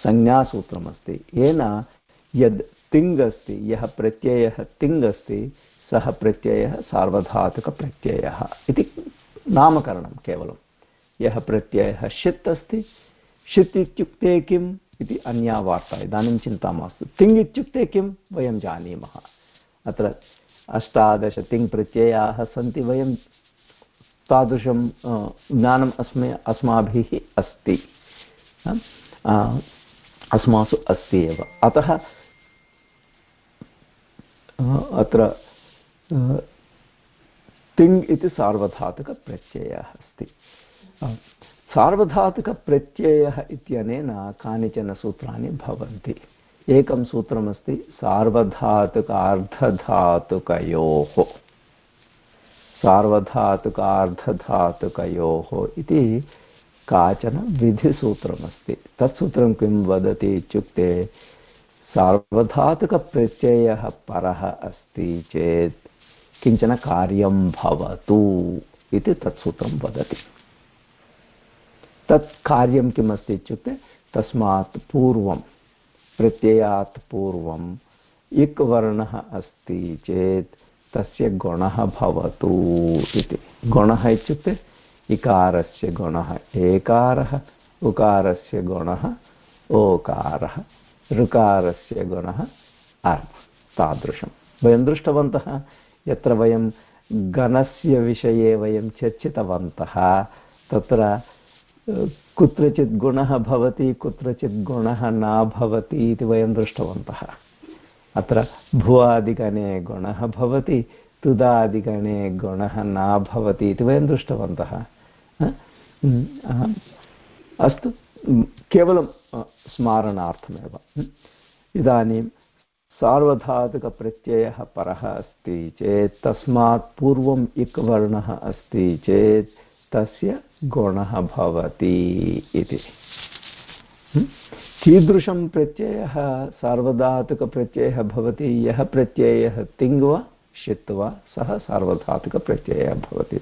संज्ञासूत्रमस्ति। येन यद् तिङ् अस्ति यः प्रत्ययः तिङ् अस्ति सः प्रत्ययः सार्वधातुकप्रत्ययः इति नामकरणं केवलं। यः प्रत्ययः षित् अस्ति, षित् इत्युक्ते किम् इति अन्या वार्ता इदानीं चिन्ता मास्तु। तिङ् इत्युक्ते किं वयं जानीमः। अत्र अष्टादश तिङ् प्रत्ययाः सन्ति वयं तादृशं ज्ञानम् अस्मे, अस्माभिः अस्ति. अस्मासु अस्ति एव. अतः अत्र तिङ् इति सार्वधातुकप्रत्ययः अस्ति. सार्वधातुकप्रत्ययः इत्यनेन कानिचन सूत्राणि भवन्ति. एकं सूत्रमस्ति सार्वधातुकार्धधातुकयोः। सार्वधातुकार्धधातुकयोः इति काचन विधिसूत्रमस्ति। तत् सूत्रं किं वदति इत्युक्ते, सार्वधातुकप्रत्ययः परः अस्ति चेत् किंचन कार्यं भवतु इति तत् सूत्रं वदति। तत् कार्यं किमस्ति इत्युक्ते, तस्मात् पूर्वं प्रत्ययात् पूर्वम् इक् वर्णः अस्ति चेत् तस्य गुणः भवतु इति। गुणः इत्युक्ते इकारस्य गुणः, एकारः, उकारस्य गुणः, ओकारः, ऋकारस्य गुणः अर् तादृशं वयं दृष्टवन्तः, यत्र वयं गणस्य विषये वयं चर्चितवन्तः, तत्र कुत्रचित् गुणः भवति, कुत्रचित् गुणः न भवति इति वयं दृष्टवन्तः। अत्र भुवादिगणे गुणः भवति, तुदादिगणे गुणः न भवति इति वयं दृष्टवन्तः। अस्तु। केवलं स्मारणार्थमेव। इदानीं सार्वधातुकप्रत्ययः परः अस्ति चेत् तस्मात् पूर्वम् इक् वर्णः अस्ति चेत् तस्य गुणः भवति इति। कीदृशं प्रत्ययः? सार्वधातुकप्रत्ययः भवति, यः प्रत्ययः तिङ् वा षित् वा सः सार्वधातुकप्रत्ययः भवति।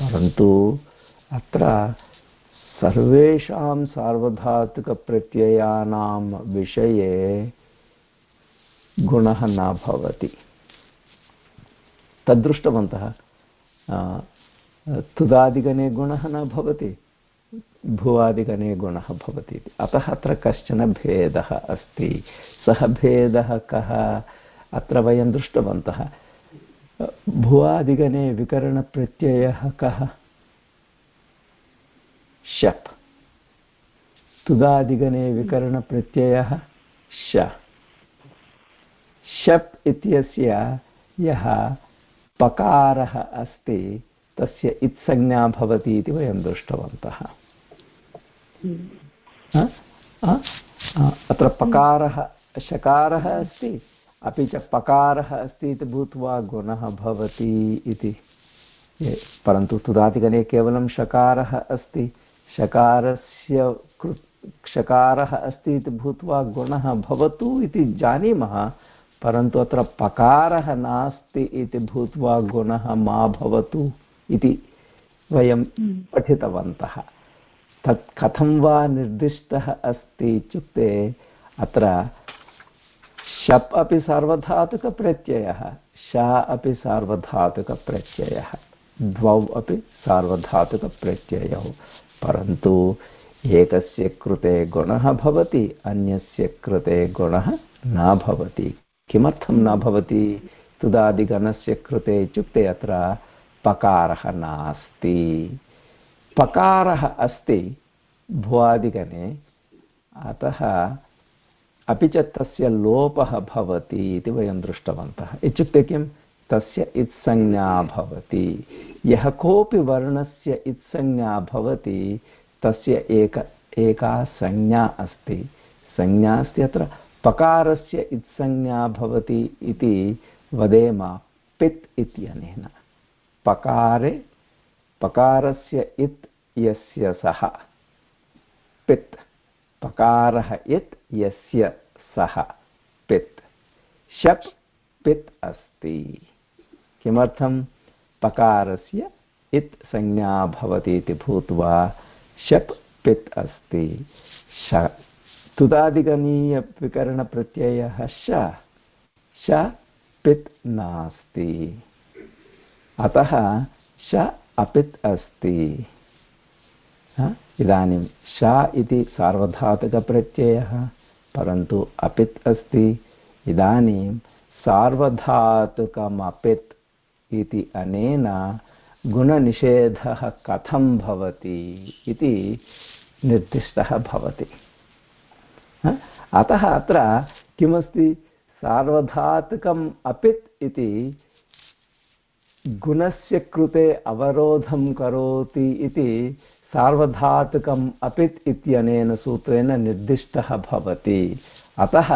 परन्तु अत्र सर्वेषां सार्वधातुकप्रत्ययानां विषये गुणः न भवति। तद्दृष्टवन्तः तुदादिगणे गुणः न भवति भुवादिगणे गुणः भवति अतः अत्र कश्चन भेदः अस्ति। सः भेदः कः? अत्र वयं दृष्टवन्तः। भुवादिगणे विकरणप्रत्ययः कः? शप्। तुदादिगणे विकरणप्रत्ययः श। शप् इत्यस्य यः पकारः अस्ति तस्य इत्संज्ञा भवति इति वयं दृष्टवन्तः। अत्र पकारः शकारः अस्ति अपि च पकारः अस्ति इति भूत्वा गुणः भवति इति। परन्तु तुदादिगणे केवलं शकारः अस्ति शकारस्य कृ शकारः अस्ति इति भूत्वा गुणः भवतु इति जानीमः परन्तु अत्र पकारः नास्ति इति भूत्वा गुणः मा भवतु। इति वयं पठितवन्तः। तत् कथं वा निर्दिष्टः अस्ति इत्युक्ते अत्र शप् अपि सार्वधातुकप्रत्ययः श अपि सार्वधातुकप्रत्ययः द्वौ अपि सार्वधातुकप्रत्ययौ। परन्तु एकस्य कृते गुणः भवति अन्यस्य कृते गुणः न भवति। किमर्थं न भवति? तुदादिगणस्य कृते इत्युक्ते अत्र पकारः नास्ति। पकारः अस्ति भुवादिगणे। अतः अपि च तस्य लोपः भवति इति वयं दृष्टवन्तः। इत्युक्ते किं? तस्य इत्संज्ञा भवति। यः कोऽपि वर्णस्य इत्संज्ञा भवति, तस्य एक, एका संज्ञा अस्ति। संज्ञा अस्ति अत्र पकारस्य इत्संज्ञा भवति इति वदेम पित् इत्यनेन। पकारे, पकारस्य इत् यस्य सः। पित्। पकारः इत् यस्य सः। पित्। शप् पित् अस्ति। किमर्थं? पकारस्य इत् संज्ञा भवति इति भूत्वा शप् पित् अस्ति। श। तुदादिगणीयविकरणप्रत्ययः श। श पित् नास्ति। अतः श अपित् अस्ति। इदानीं श इति सार्वधातुकप्रत्ययः, परन्तु अपित् अस्ति। इदानीं सार्वधातुकमपित् इति अनेन गुणनिषेधः कथं भवति इति निर्दिष्टः भवति। अतः अत्र किमस्ति? सार्वधातुकम् अपित् इति गुणस्य कृते अवरोधं करोति इति सार्वधातुकम् अपित् इत्यनेन सूत्रेण निर्दिष्टः भवति। अतः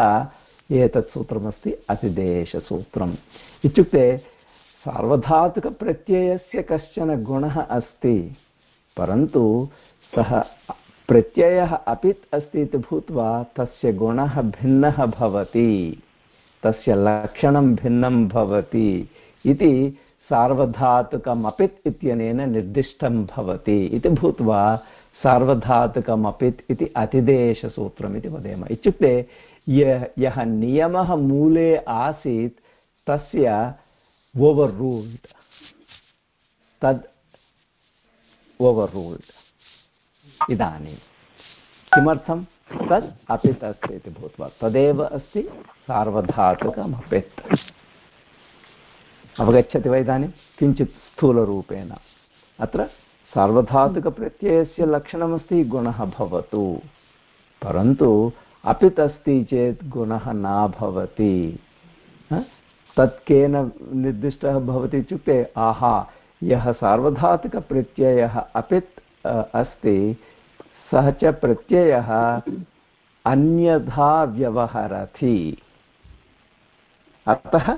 एतत् सूत्रमस्ति अतिदेशसूत्रम्। इत्युक्ते सार्वधातुकप्रत्ययस्य कश्चन गुणः अस्ति, परन्तु सः प्रत्ययः अपित् अस्ति इति भूत्वा तस्य गुणः भिन्नः भवति, तस्य लक्षणं भिन्नं भवति इति सार्वधातुकमपित् इत्यनेन निर्दिष्टं भवति इति भूत्वा सार्वधातुकमपित् इति अतिदेशसूत्रम् इति वदेम। इत्युक्ते यः यः नियमः मूले आसीत्, तस्य ओवर् रूल्ड् तद् ओवर् रूल्ड् इदानीं। किमर्थं? तद् अपित् अस्ति इति भूत्वा। तदेव अस्ति सार्वधातुकमपित्। अवगच्छति वा इदानीं? किञ्चित् स्थूलरूपेण। अत्र सार्वधातुकप्रत्ययस्य लक्षणमस्ति, गुणः भवतु। परन्तु अपित् अस्ति चेत् गुणः न भवति। तत् केन निर्दिष्टः भवति इत्युक्ते, आहा, यः सार्वधातुकप्रत्ययः अपित् अस्ति, सः च प्रत्ययः अन्यथा व्यवहरति। अतः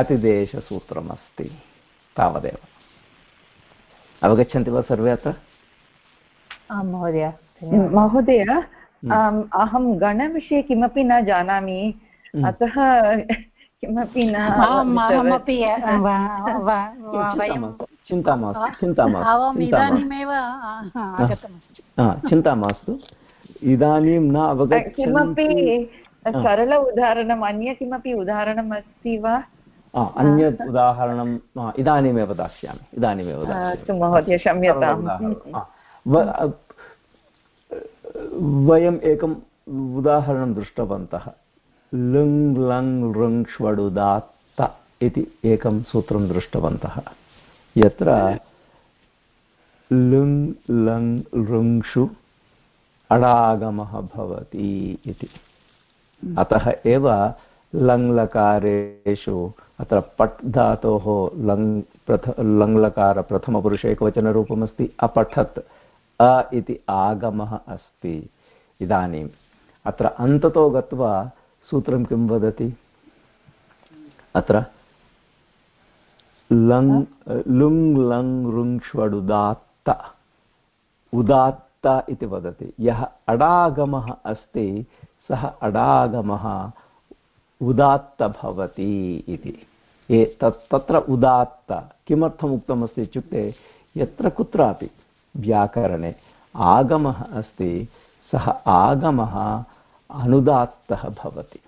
अतिदेशसूत्रमस्ति तावदेव। अवगच्छन्ति वा सर्वे अत्र? आं महोदय महोदय अहं गणविषये किमपि न जानामि। अतः किमपि न अहमपि चिन्ता मास्तु चिन्ता मास्तु चिन्ता मास्तु इदानीं न अवगच्छ किमपि सरल उदाहरणम् अन्य किमपि उदाहरणम् अस्ति वा? अन्यत् उदाहरणम् इदानीमेव दास्यामि इदानीमेव अस्तु महोदय क्षम्यताम् वयम् एकम् उदाहरणं दृष्टवन्तः लृङ् लङ् लृङ् ष्वडुदात्त इति एकं सूत्रं दृष्टवन्तः यत्र लृङ् लङ् लृङ्षु अडागमः भवति इति अतः एव लङ्लकारेषु, अत्र पट् धातोः लङ् प्रथ, लङ्लकार प्रथमपुरुष एकवचनरूपमस्ति, अपठत्, अ इति आगमः अस्ति। इदानीम्। अत्र अन्ततो गत्वा सूत्रं किं वदति? अत्र लङ्, लुङ्, लङ् रुङ्ष्वडुदात्त उदात्त इति वदति। यः अडागमः अस्ति, सः अडागमः उदात्त भवति इति। ये तत्, तत्र उदात्त किमर्थम् उक्तमस्ति इत्युक्ते यत्र कुत्रापि व्याकरणे आगमः अस्ति, सः आगमः अनुदात्तः भवति।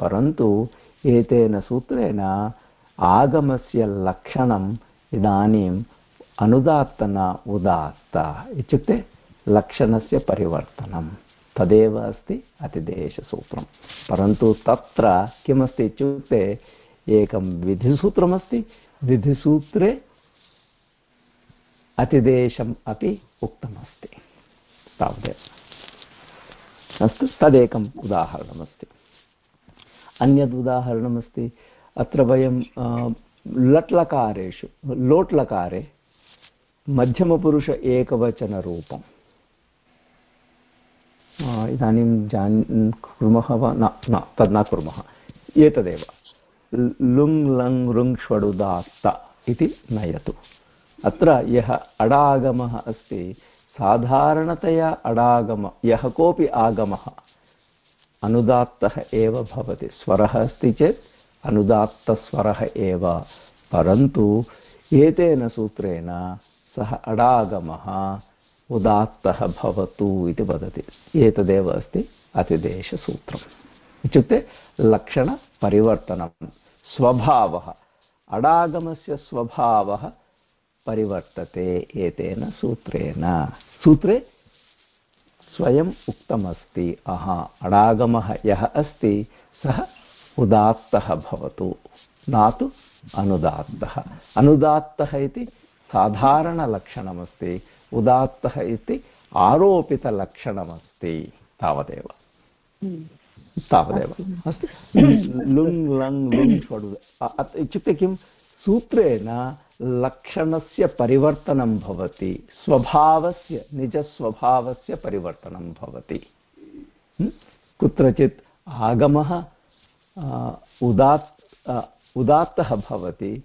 परन्तु एतेन सूत्रेण आगमस्य लक्षणम् इदानीम् अनुदात्त उदात्त इत्युक्ते लक्षणस्य परिवर्तनं तदेव अस्ति अतिदेशसूत्रं परन्तु तत्र किमस्ति इत्युक्ते एकं विधिसूत्रमस्ति। विधिसूत्रे अतिदेशम् अपि उक्तमस्ति। तावदेव। अस्तु, तदेकम् उदाहरणमस्ति। अन्यद् उदाहरणमस्ति, अत्र वयं लट्लकारेषु, लोट्लकारे मध्यमपुरुष एकवचनरूपम्। इदानीं जान्, कुर्मः वा न न, तद् न कुर्मः। एतदेव। लुङ् लङ् रुङ् ष्वडुदात्त इति नयतु। अत्र यः अडागमः अस्ति, साधारणतया अडागम, यः कोऽपि आगमः, अनुदात्तः एव भवति। स्वरः अस्ति चेत् अनुदात्तस्वरः एव। परन्तु एतेन सूत्रेण सः अडागमः उदात्तः भवतु इति वदति। एतदेव अस्ति अतिदेशसूत्रम्। इत्युक्ते लक्षणपरिवर्तनं, स्वभावः, अडागमस्य स्वभावः परिवर्तते एतेन सूत्रेण। सूत्रे स्वयम् उक्तमस्ति, अहा, अडागमः यः अस्ति, सः उदात्तः भवतु, न तु अनुदात्तः। अनुदात्तः इति साधारणलक्षणमस्ति। उदात्तः इति आरोपितलक्षणमस्ति तावदेव। तावदेव। अस्तु। लुङ् लङ् लुङ् षडु इत्युक्ते किं? सूत्रेण लक्षणस्य परिवर्तनं भवति स्वभावस्य निजस्वभावस्य परिवर्तनं भवति। कुत्रचित् आगमः उदात् उदात्तः भवति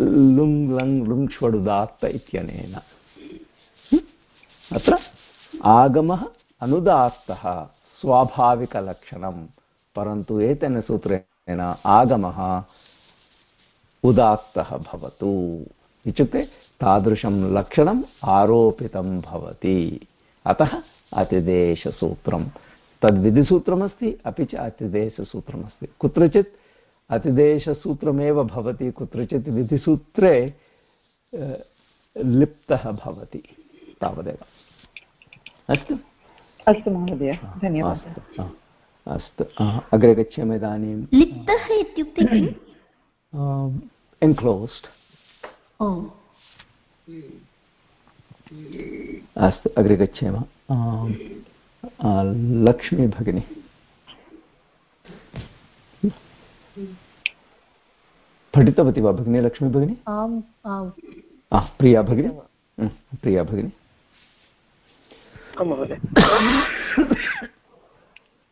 लुङ् लङ् लुङ्ष्वडुदात्त इत्यनेन। अत्र आगमः अनुदात्तः स्वाभाविकलक्षणं परन्तु एतेन सूत्रेण आगमः उदात्तः भवतु। इत्युक्ते तादृशं लक्षणम् आरोपितं भवति। अतः अतिदेशसूत्रं तद्विधिसूत्रमस्ति, अपि च अतिदेशसूत्रमस्ति। कुत्रचित् अतिदेशसूत्रमेव भवति कुत्रचित् विधिसूत्रे लिप्तः भवति तावदेव। अस्तु। अस्तु महोदय धन्यवादः। अस्तु अग्रे गच्छामि इदानीं लिप्तः इत्युक्ते एन्क्लोस्ड् अस्तु अग्रे गच्छेम। लक्ष्मी भगिनी पठितवती वा भगिनी लक्ष्मी भगिनी? आम् आम्। प्रिया भगिनी? प्रिया भगिनी।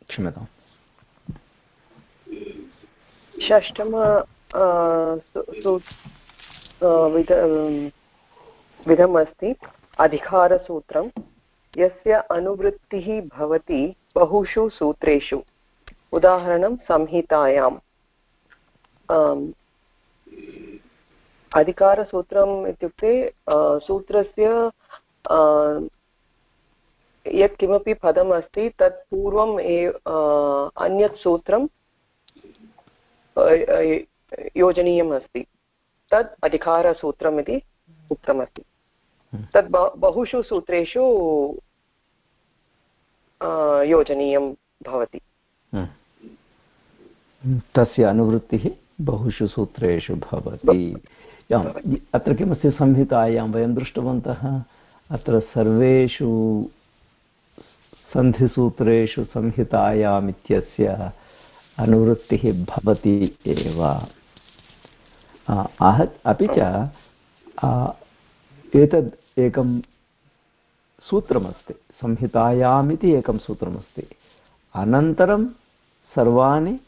क्षम्यताम्। षष्टम विध विधम् अस्ति अधिकारसूत्रं यस्य अनुवृत्तिः भवति बहुषु सूत्रेषु। उदाहरणं संहितायाम्। अधिकारसूत्रम् इत्युक्ते सूत्रस्य यत् किमपि पदम् अस्ति तत् पूर्वम् एव अन्यत् सूत्रं योजनीयम् अस्ति. तत् अधिकारसूत्रम् इति उक्तमस्ति. तत् बहुषु सूत्रेषु योजनीयं भवति. तस्य अनुवृत्तिः? बहुषु सूत्रेषु भवति। अत्र किमस्ति संहितायां वयं दृष्टवन्तः? अत्र सर्वेषु सन्धिसूत्रेषु संहितायाम् इत्यस्य अनुवृत्तिः भवति एव। आह अपि च एतद् एकं सूत्रमस्ति। संहितायामिति एकं सूत्रमस्ति। अनन्तरं सर्वाणि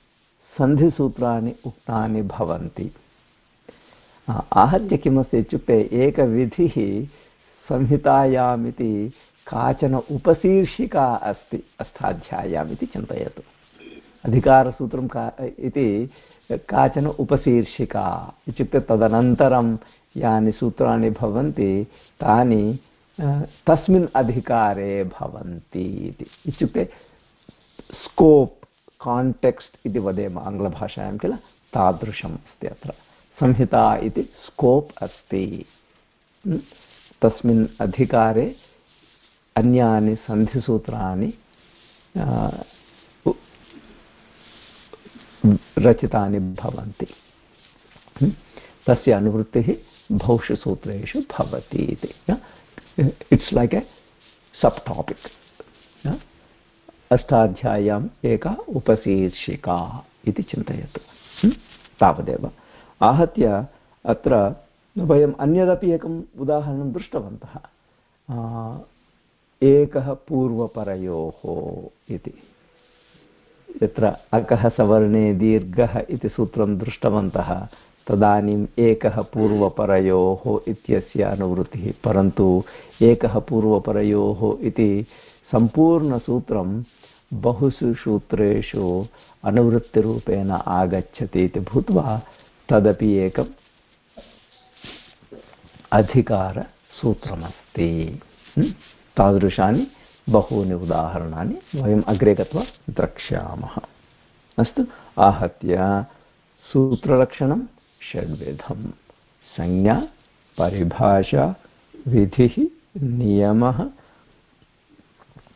सन्धिसूत्राणि उक्तानि भवन्ति। आहत्य किमस्ति इत्युक्ते एकविधिः संहितायामिति काचन उपशीर्षिका अस्ति अष्टाध्याय्याम् इति चिन्तयतु। अधिकारसूत्रं का, इति काचन उपशीर्षिका इत्युक्ते तदनन्तरं यानि सूत्राणि भवन्ति, तानि तस्मिन् अधिकारे भवन्ति इति। इत्युक्ते स्कोप् काण्टेक्स्ट् इति वदेम आङ्ग्लभाषायां किल? तादृशम् अस्ति अत्र। संहिता इति स्कोप् अस्ति। तस्मिन् अधिकारे अन्यानि सन्धिसूत्राणि रचितानि भवन्ति। तस्य अनुवृत्तिः बहुषु सूत्रेषु भवति इति। It's like a subtopic अष्टाध्याय्याम् एका उपशीर्षिका इति चिन्तयतु। तावदेव। आहत्य अत्र वयम् अन्यदपि एकम् उदाहरणं दृष्टवन्तः। एकः पूर्वपरयोः इति। यत्र अकः सवर्णे दीर्घः इति सूत्रं दृष्टवन्तः, तदानीम् एकः पूर्वपरयोः इत्यस्य अनुवृत्तिः। परन्तु एकः पूर्वपरयोः इति सम्पूर्णसूत्रं बहुषु सूत्रेषु अनुवृत्तिरूपेण आगच्छति इति भूत्वा तदपि एकम् अधिकारसूत्रमस्ति। तादृशानि बहूनि उदाहरणानि वयम् अग्रे गत्वा द्रक्ष्यामः। अस्तु, आहत्य सूत्रलक्षणं, षड्विधं। संज्ञा, परिभाषा, विधिः, नियमः,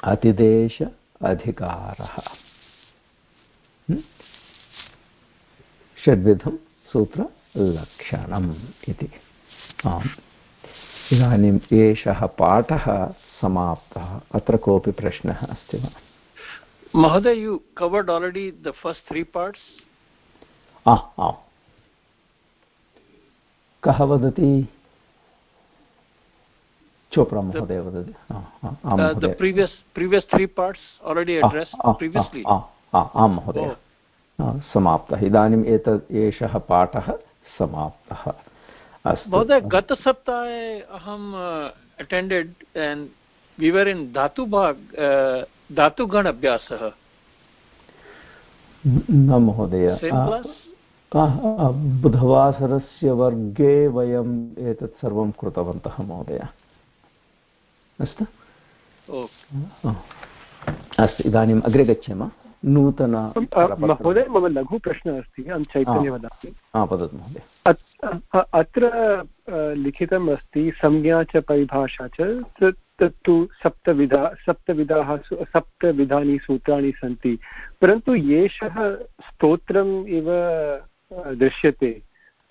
अतिदेश अधिकारः। षड्विधं सूत्रलक्षणम् इति। आम्। इदानीम् एषः पाठः समाप्तः। अत्र कोऽपि प्रश्नः अस्ति वा? महोदय you covered already the first three parts आम्। कः वदति? चोप्रा महोदय वदति। आं महोदय। समाप्तः। इदानीम् एतत् एषः पाठः समाप्तः। अस्तु। महोदय गतसप्ताहे अहम् अटेण्डेड् एण्ड् विवर् इन् धातुभाग् धातुगण अभ्यासः। न महोदय। बुधवासरस्य वर्गे वयम् एतत् सर्वं कृतवन्तः महोदय। अस्तु? अस्तु इदानीम् अग्रे गच्छामः। नूतन महोदय मम लघु प्रश्नः अस्ति अहं चैतन्य वदामि। वदतु महोदय। अत्र लिखितम् अस्ति संज्ञा च परिभाषा च तत्तु सप्तविधा सप्तविधाः सप्तविधानि सूत्राणि सन्ति। परन्तु एषः स्तोत्रम् इव दृश्यते।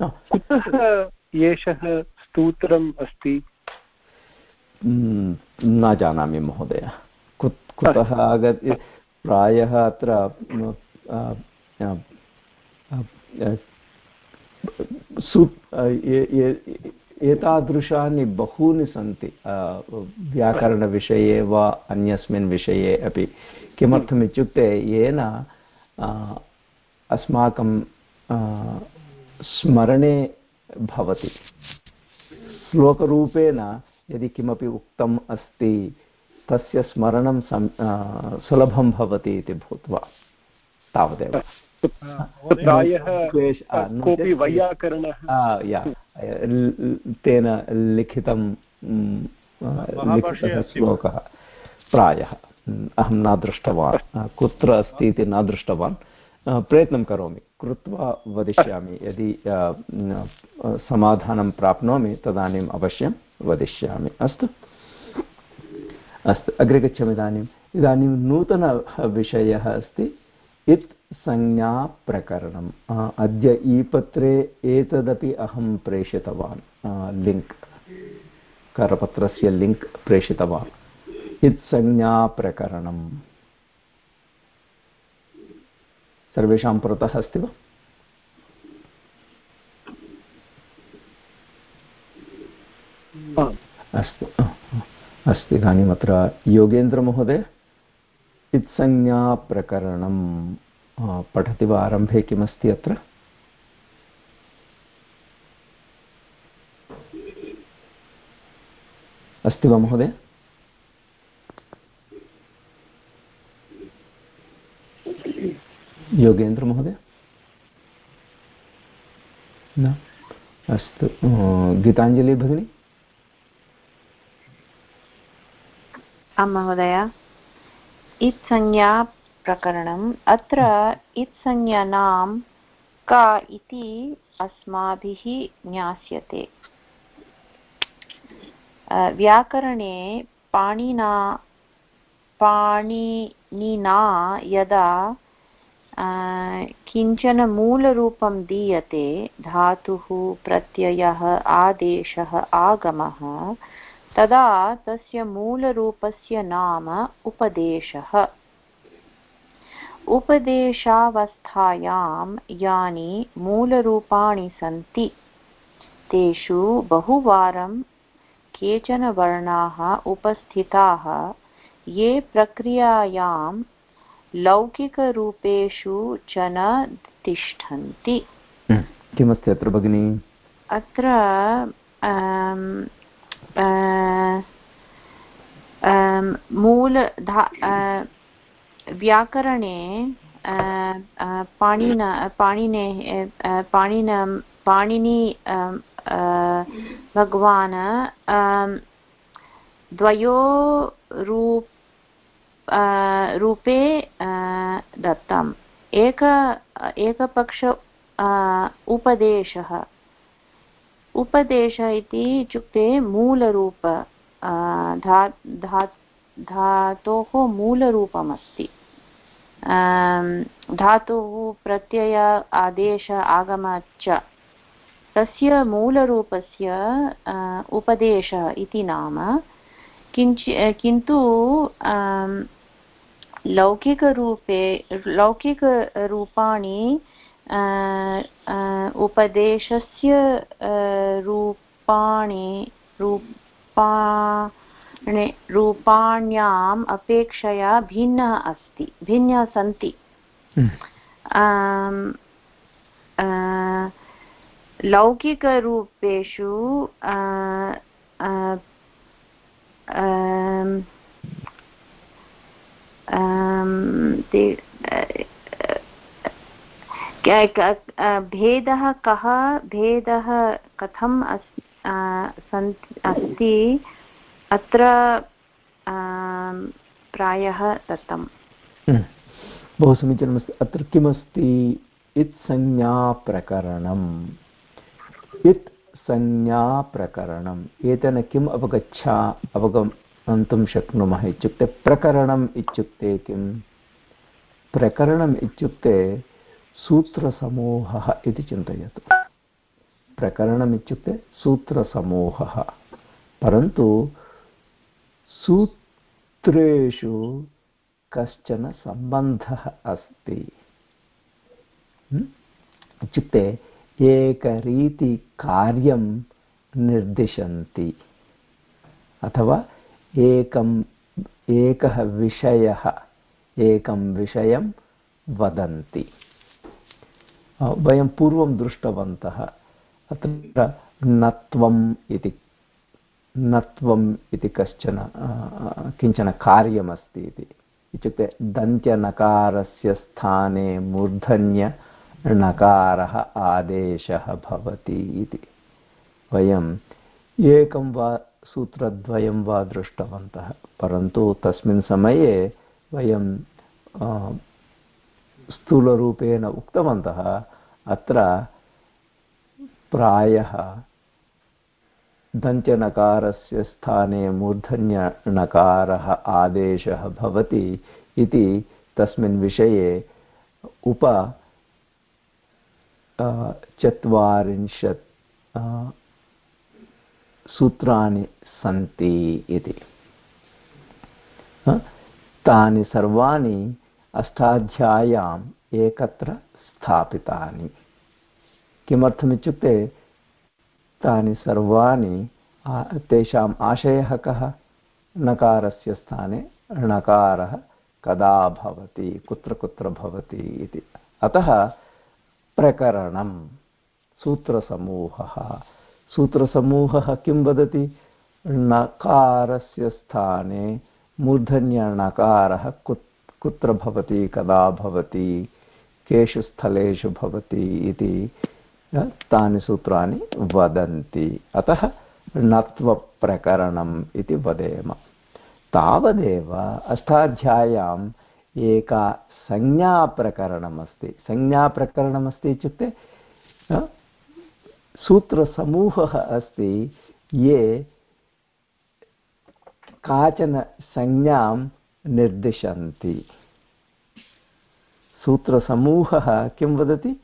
कुतः एषः स्तोत्रम् अस्ति? न जानामि महोदय। कुतः आगत्य प्रायः अत्र एतादृशानि बहूनि सन्ति। व्याकरणविषये वा अन्यस्मिन् विषये अपि। किमर्थमित्युक्ते येन अस्माकं स्मरणे भवति। श्लोकरूपेण यदि किमपि उक्तम् अस्ति तस्य स्मरणं सुलभं भवति इति भूत्वा तावदेव। तेन लिखितं लिखितः श्लोकः। प्रायः। अहं न दृष्टवान्। कुत्र अस्ति इति न दृष्टवान्। प्रयत्नं करोमि। कृत्वा वदिष्यामि। यदि समाधानं प्राप्नोमि तदानीम् अवश्यं वदिष्यामि। अस्तु। अस्तु। अग्रे गच्छामि इदानीम् इदानीं नूतनः विषयः अस्ति इत् संज्ञाप्रकरणम्। अद्य ईपत्रे एतदपि अहं प्रेषितवान्। लिङ्क्। करपत्रस्य लिङ्क् प्रेषितवान्। इत् सर्वेषां पुरतः अस्ति वा? अस्तु अस्ति इदानीम् अत्र योगेन्द्रमहोदय इत्संज्ञाप्रकरणं पठति वा? आरम्भे किमस्ति अत्र? अस्ति वा महोदय? योगेन्द्रमहोदय? न? अस्तु गीताञ्जलि भगिनी? आं महोदय। इत्संज्ञाप्रकरणम् अत्र इत्संज्ञानां का इति अस्माभिः ज्ञास्यते। व्याकरणे पाणिना, पाणिनिना यदा किंचन मूलरूपं दीयते, धातुः प्रत्ययः, आदेशः, आगमः तदा तस्य मूलरूपस्य नाम उपदेशः। उपदेशावस्थायां यानि मूलरूपाणि सन्ति तेषु बहुवारं केचन वर्णाः उपस्थिताः ये प्रक्रियायां लौकिकरूपेषु च न तिष्ठन्ति। किमस्ति अत्र भगिनि? अत्र मूल व्याकरणे पाणिन पाणिने पाणिन पाणिनि भगवान् द्वयो रूप रूपे दत्तम्। एक एकपक्ष उपदेशः। उपदेशः इति इत्युक्ते मूलरूप धा धा, धातोः मूलरूपमस्ति। धातुः प्रत्यय, आदेश, आगम च। तस्य मूलरूपस्य उपदेशः इति नाम। किञ्चि किन्तु लौकिकरूपे, लौकिकरूपाणि उपदेशस्य रूपाणि रूपा रूपाण्याम् अपेक्षया भिन्नः अस्ति भिन्नः सन्ति। लौकिकरूपेषु भेदः कः, भेदः कथम् अस्ति? अत्र प्रायः दत्तम्। हम्म। बहु समीचीनमस्ति। अत्र किमस्ति? इत् संज्ञाप्रकरणम् इत् संज्ञाप्रकरणम् एतेन किम् अवगच्छा, अवगन्तुं शक्नुमः इत्युक्ते प्रकरणम् इत्युक्ते किम्? प्रकरणम् इत्युक्ते सूत्रसमूहः इति चिन्तयतु प्रकरणम् इत्युक्ते सूत्रसमूहः परन्तु सूत्रेषु कश्चन सम्बन्धः अस्ति इत्युक्ते एकरीतिकार्यं निर्दिशन्ति अथवा एकम् एकः विषयः एकं विषयं वदन्ति वयं पूर्वं दृष्टवन्तः अत्र नत्वम् इति नत्वम् इति कश्चन किंचन कार्यमस्ति इति इत्युक्ते दन्त्यनकारस्य स्थाने मूर्धन्यनकारः आदेशः भवति इति वयम् एकं वा सूत्रद्वयं वा दृष्टवन्तः परन्तु तस्मिन् समये वयं स्थूलरूपेण उक्तवन्तः, अत्र प्रायः दन्त्यनकारस्य स्थाने मूर्धन्यणकारः आदेशः भवति इति तस्मिन् विषये उप चत्वारिंशत् सूत्राणि सन्ति इति। तानि सर्वाणि अष्टाध्याय्याम् एकत्र स्थापितानि। किमर्थमित्युक्ते तानि सर्वाणि तेषाम् आशयः कः? नकारस्य स्थाने णकारः कदा भवति, कुत्र कुत्र भवति इति। अतः प्रकरणं, सूत्रसमूहः। सूत्रसमूहः किं वदति? णकारस्य स्थाने मूर्धन्यणकारः कुत् कुत्र भवति, कदा भवति, केषु स्थलेषु भवति इति तानि सूत्राणि वदन्ति। अतः णत्वप्रकरणम् इति वदेम। तावदेव अष्टाध्याय्याम् एका संज्ञाप्रकरणमस्ति। संज्ञाप्रकरणमस्ति इत्युक्ते सूत्रसमूहः अस्ति ये काचन संज्ञां निर्दिशन्ति। सूत्रसमूहः किं वदति?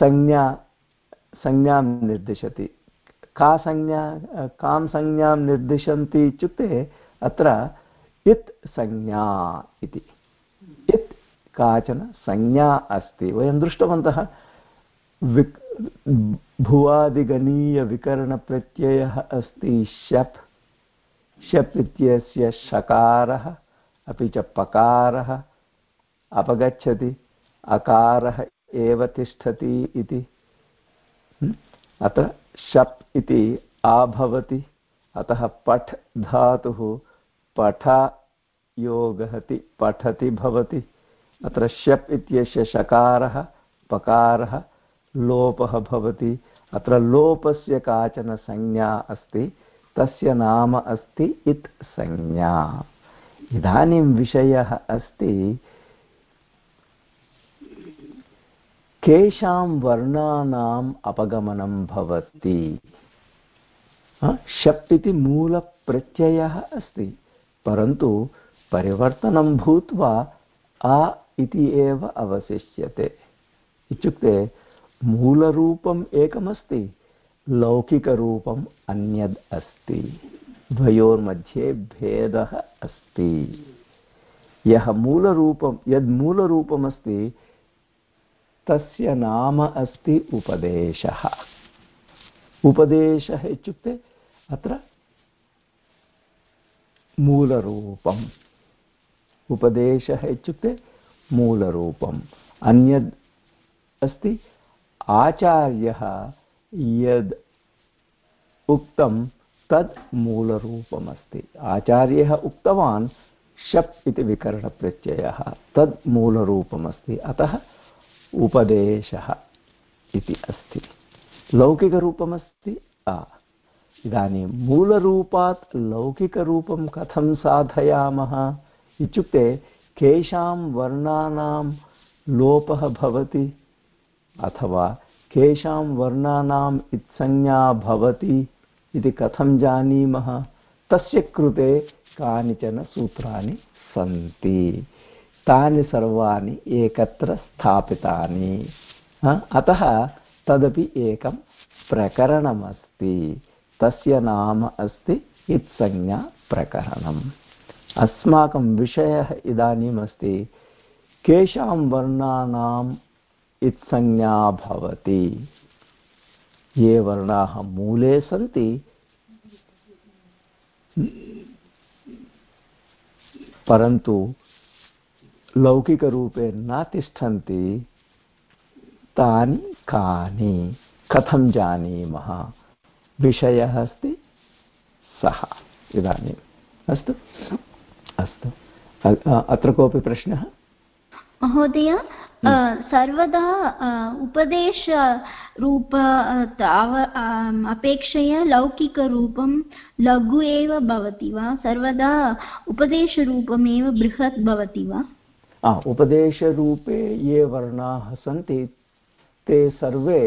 संज्ञा, संज्ञां निर्दिशति। का संज्ञा, कां संज्ञां निर्दिशन्ति इत्युक्ते अत्र इत् संज्ञा इति। इत् काचन संज्ञा अस्ति। वयं दृष्टवन्तः विक्, भुवादिगणीयविकरणप्रत्ययः अस्ति शप्। शप् इत्यस्य शकारः, अपि च पकारः, अपगच्छति, अकारः एव तिष्ठति इति। अत्र शप् इति आभवति, अतः पठ् धातुः पठ योगहति पठति भवति। अत्र शप् इत्यस्य शकारः, पकारः, लोपः भवति। अत्र लोपस्य काचन संज्ञा अस्ति। तस्य नाम अस्ति इत् संज्ञा। इदानीं विषयः अस्ति, केषां वर्णानाम् अपगमनं भवति। शप् इति मूलप्रत्ययः अस्ति, परन्तु परिवर्तनं भूत्वा आ इति एव अवशिष्यते। इत्युक्ते मूलरूपम् एकमस्ति लौकिकरूपम् अन्यद् अस्ति। द्वयोर्मध्ये भेदः अस्ति। यः मूलरूपं, यद् मूलरूपमस्ति, तस्य नाम अस्ति उपदेशः। उपदेशः इत्युक्ते अत्र मूलरूपम्। उपदेशः इत्युक्ते मूलरूपम्। अन्यद् अस्ति, आचार्यः यद् उक्तं तद् मूलरूपमस्ति। आचार्यः उक्तवान्, शप् इति विकरणप्रत्ययः, तद् मूलरूपमस्ति, अतः उपदेशः इति अस्ति। लौकिकरूपमस्ति? इदानीं मूलरूपात् लौकिकरूपं कथं साधयामः? इत्युक्ते केषां वर्णानां लोपः भवति अथवा केषां वर्णानाम् इत्संज्ञा भवति इति कथं जानीमः? तस्य कृते कानिचन सूत्राणि सन्ति। तानि सर्वाणि एकत्र स्थापितानि। अतः तदपि एकं प्रकरणमस्ति। तस्य नाम अस्ति इत्संज्ञा प्रकरणम्। अस्माकं विषयः इदानीमस्ति। केषां वर्णानाम् इत्संज्ञा भवति। ये वर्णाः मूले सन्ति। परन्तु लौकिकरूपे न तिष्ठन्ति। तानि कानि? कथं जानीमः? विषयः अस्ति? सः। इदानीम्। अस्तु। अस्तु। अत्र कोऽपि प्रश्नः? महोदय सर्वदा उपदेशरूप अपेक्षया लौकिकरूपं लघु एव भवति वा? सर्वदा उपदेशरूपमेव बृहत् भवति वा? उपदेशरूपे ये वर्णाः सन्ति ते सर्वे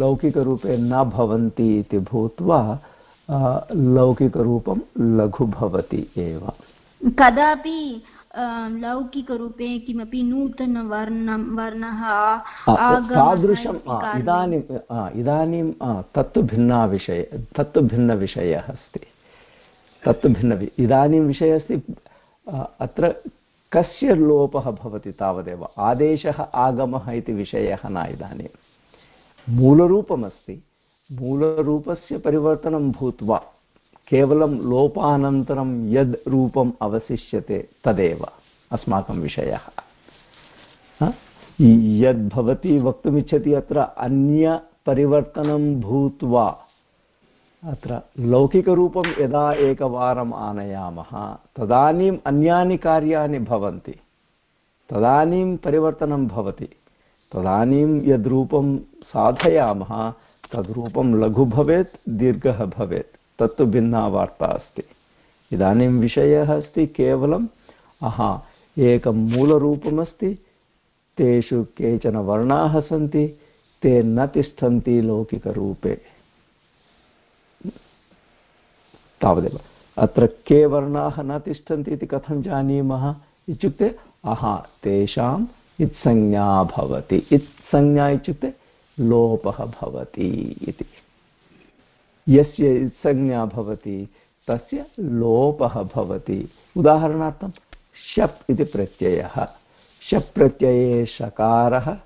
लौकिकरूपे न भवन्ति इति भूत्वा लौकिकरूपं लघु भवति एव। कदापि लौकिकरूपे किमपि नूतनवर्णं वर्णः तादृशम् इदानीं इदानीं तत्तु भिन्ना विषय तत्तु भिन्नविषयः अस्ति। तत्तु भिन्न इदानीं विषयः अस्ति अत्र कस्य लोपः भवति तावदेव? आदेशः आगमः इति विषयः न इदानीं। मूलरूपमस्ति। मूलरूपस्य परिवर्तनं भूत्वा केवलं लोपानन्तरं यद् रूपम् अवशिष्यते तदेव अस्माकं विषयः। यद् भवती वक्तुमिच्छति अत्र अन्यपरिवर्तनं भूत्वा अत्र लौकिकरूपं यदा एकवारम् आनयामः, तदानीम् अन्यानि कार्याणि भवन्ति, तदानीं परिवर्तनं भवति, तदानीं यद्रूपं साधयामः तद्रूपं लघु भवेत्, दीर्घः भवेत्। तत्तु भिन्ना वार्ता अस्ति। इदानीं विषयः अस्ति केवलम् अहा एकं मूलरूपमस्ति, तेषु केचन वर्णाः सन्ति, ते न तिष्ठन्ति लौकिकरूपे। तावदेव। अत्र के वर्णाः न तिष्ठन्ति इति कथं जानीमः इत्युक्ते अहा तेषाम् इत्संज्ञा भवति। इत्संज्ञा इत्युक्ते लोपः भवति इति। यस्य इत्संज्ञा भवति, तस्य लोपः भवति। उदाहरणार्थं, शप् इति प्रत्ययः। शप् प्रत्यये शकारः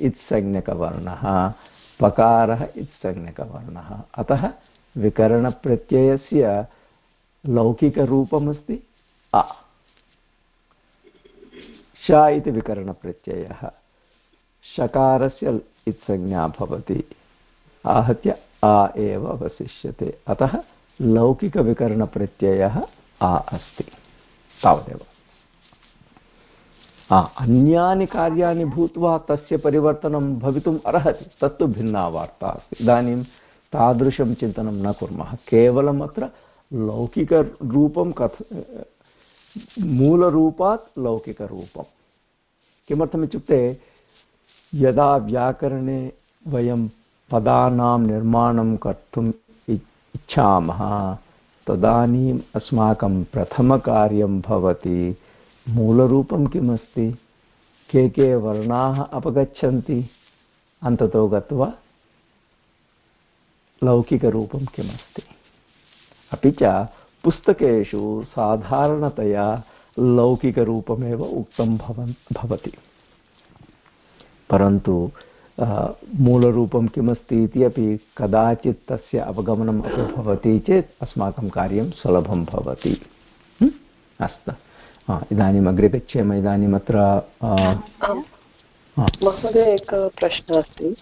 इत्संज्ञकवर्णः पकारः इत्संज्ञकवर्णः अतः विकरणप्रत्ययस्य लौकिकरूपमस्ति अ। श इति विकरणप्रत्ययः। शकारस्य इत्संज्ञा भवति। आहत्य आ एव अवशिष्यते। अतः लौकिकविकरणप्रत्ययः आ अस्ति। तावदेव। अन्यानि कार्याणि भूत्वा तस्य परिवर्तनं भवितुम् अर्हति, तत्तु भिन्ना वार्ता अस्ति। इदानीं तादृशं चिन्तनं न कुर्मः। केवलम् अत्र लौकिकरूपं कथ, मूलरूपात् लौकिकरूपं किमर्थमित्युक्ते, यदा व्याकरणे वयं पदानां निर्माणं कर्तुम् इच्छामः। तदानीम् अस्माकं प्रथमकार्यं भवति। मूलरूपं किमस्ति? के के वर्णाः अपगच्छन्ति? अन्ततो गत्वा लौकिकरूपं किमस्ति? अपि च पुस्तकेषु साधारणतया लौकिकरूपमेव उक्तं भवन् भवति। परन्तु मूलरूपं किमस्ति इति अपि कदाचित् तस्य अवगमनम् अपि भवति चेत् अस्माकं कार्यं सुलभं भवति। अस्तु। इदानीम् अग्रे गच्छेम इदानीम् अत्र महोदय एकः प्रश्नः अस्ति।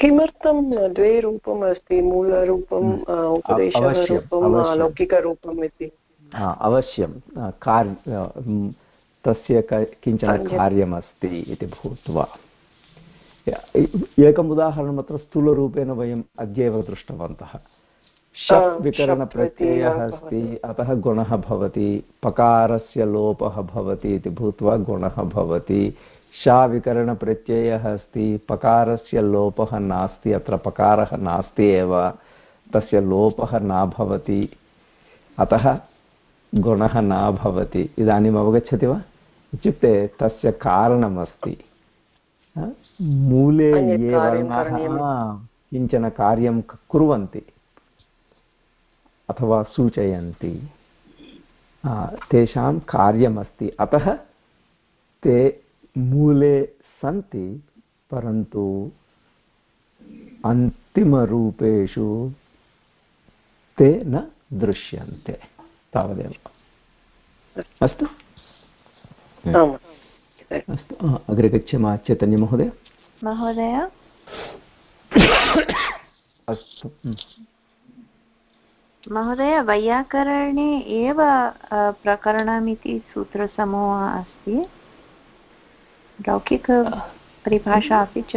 किमर्थं द्वे रूपम् अस्ति? मूलरूपम् उपदेशरूपम् अलौकिकरूपम् इति? अवश्यं कार् तस्य किंचन कार्यमस्ति इति भूत्वा। एकम् उदाहरणम् अत्र स्थूलरूपेण वयम् अद्यैव दृष्टवन्तः। शप् विकरणप्रत्ययः अस्ति अतः गुणः भवति पकारस्य लोपः भवति इति भूत्वा गुणः भवति। शा विकरणप्रत्ययः अस्ति पकारस्य लोपः नास्ति अत्र पकारः नास्ति एव तस्य लोपः न भवति। अतः गुणः न भवति। इदानीम् अवगच्छति वा? इत्युक्ते तस्य कारणमस्ति। मूले ये वर्णाः किंचन कार्यं कुर्वन्ति अथवा सूचयन्ति तेषां कार्यमस्ति। अतः ते मूले सन्ति परन्तु अन्तिमरूपेषु ते न दृश्यन्ते। तावदेव। अस्तु? अस्तु अग्रे गच्छामः चैतन्यमहोदय महोदय। अस्तु। महोदय वैयाकरणे एव प्रकरणमिति सूत्रसमूहः अस्ति। लौकिकपरिभाषा अपि च।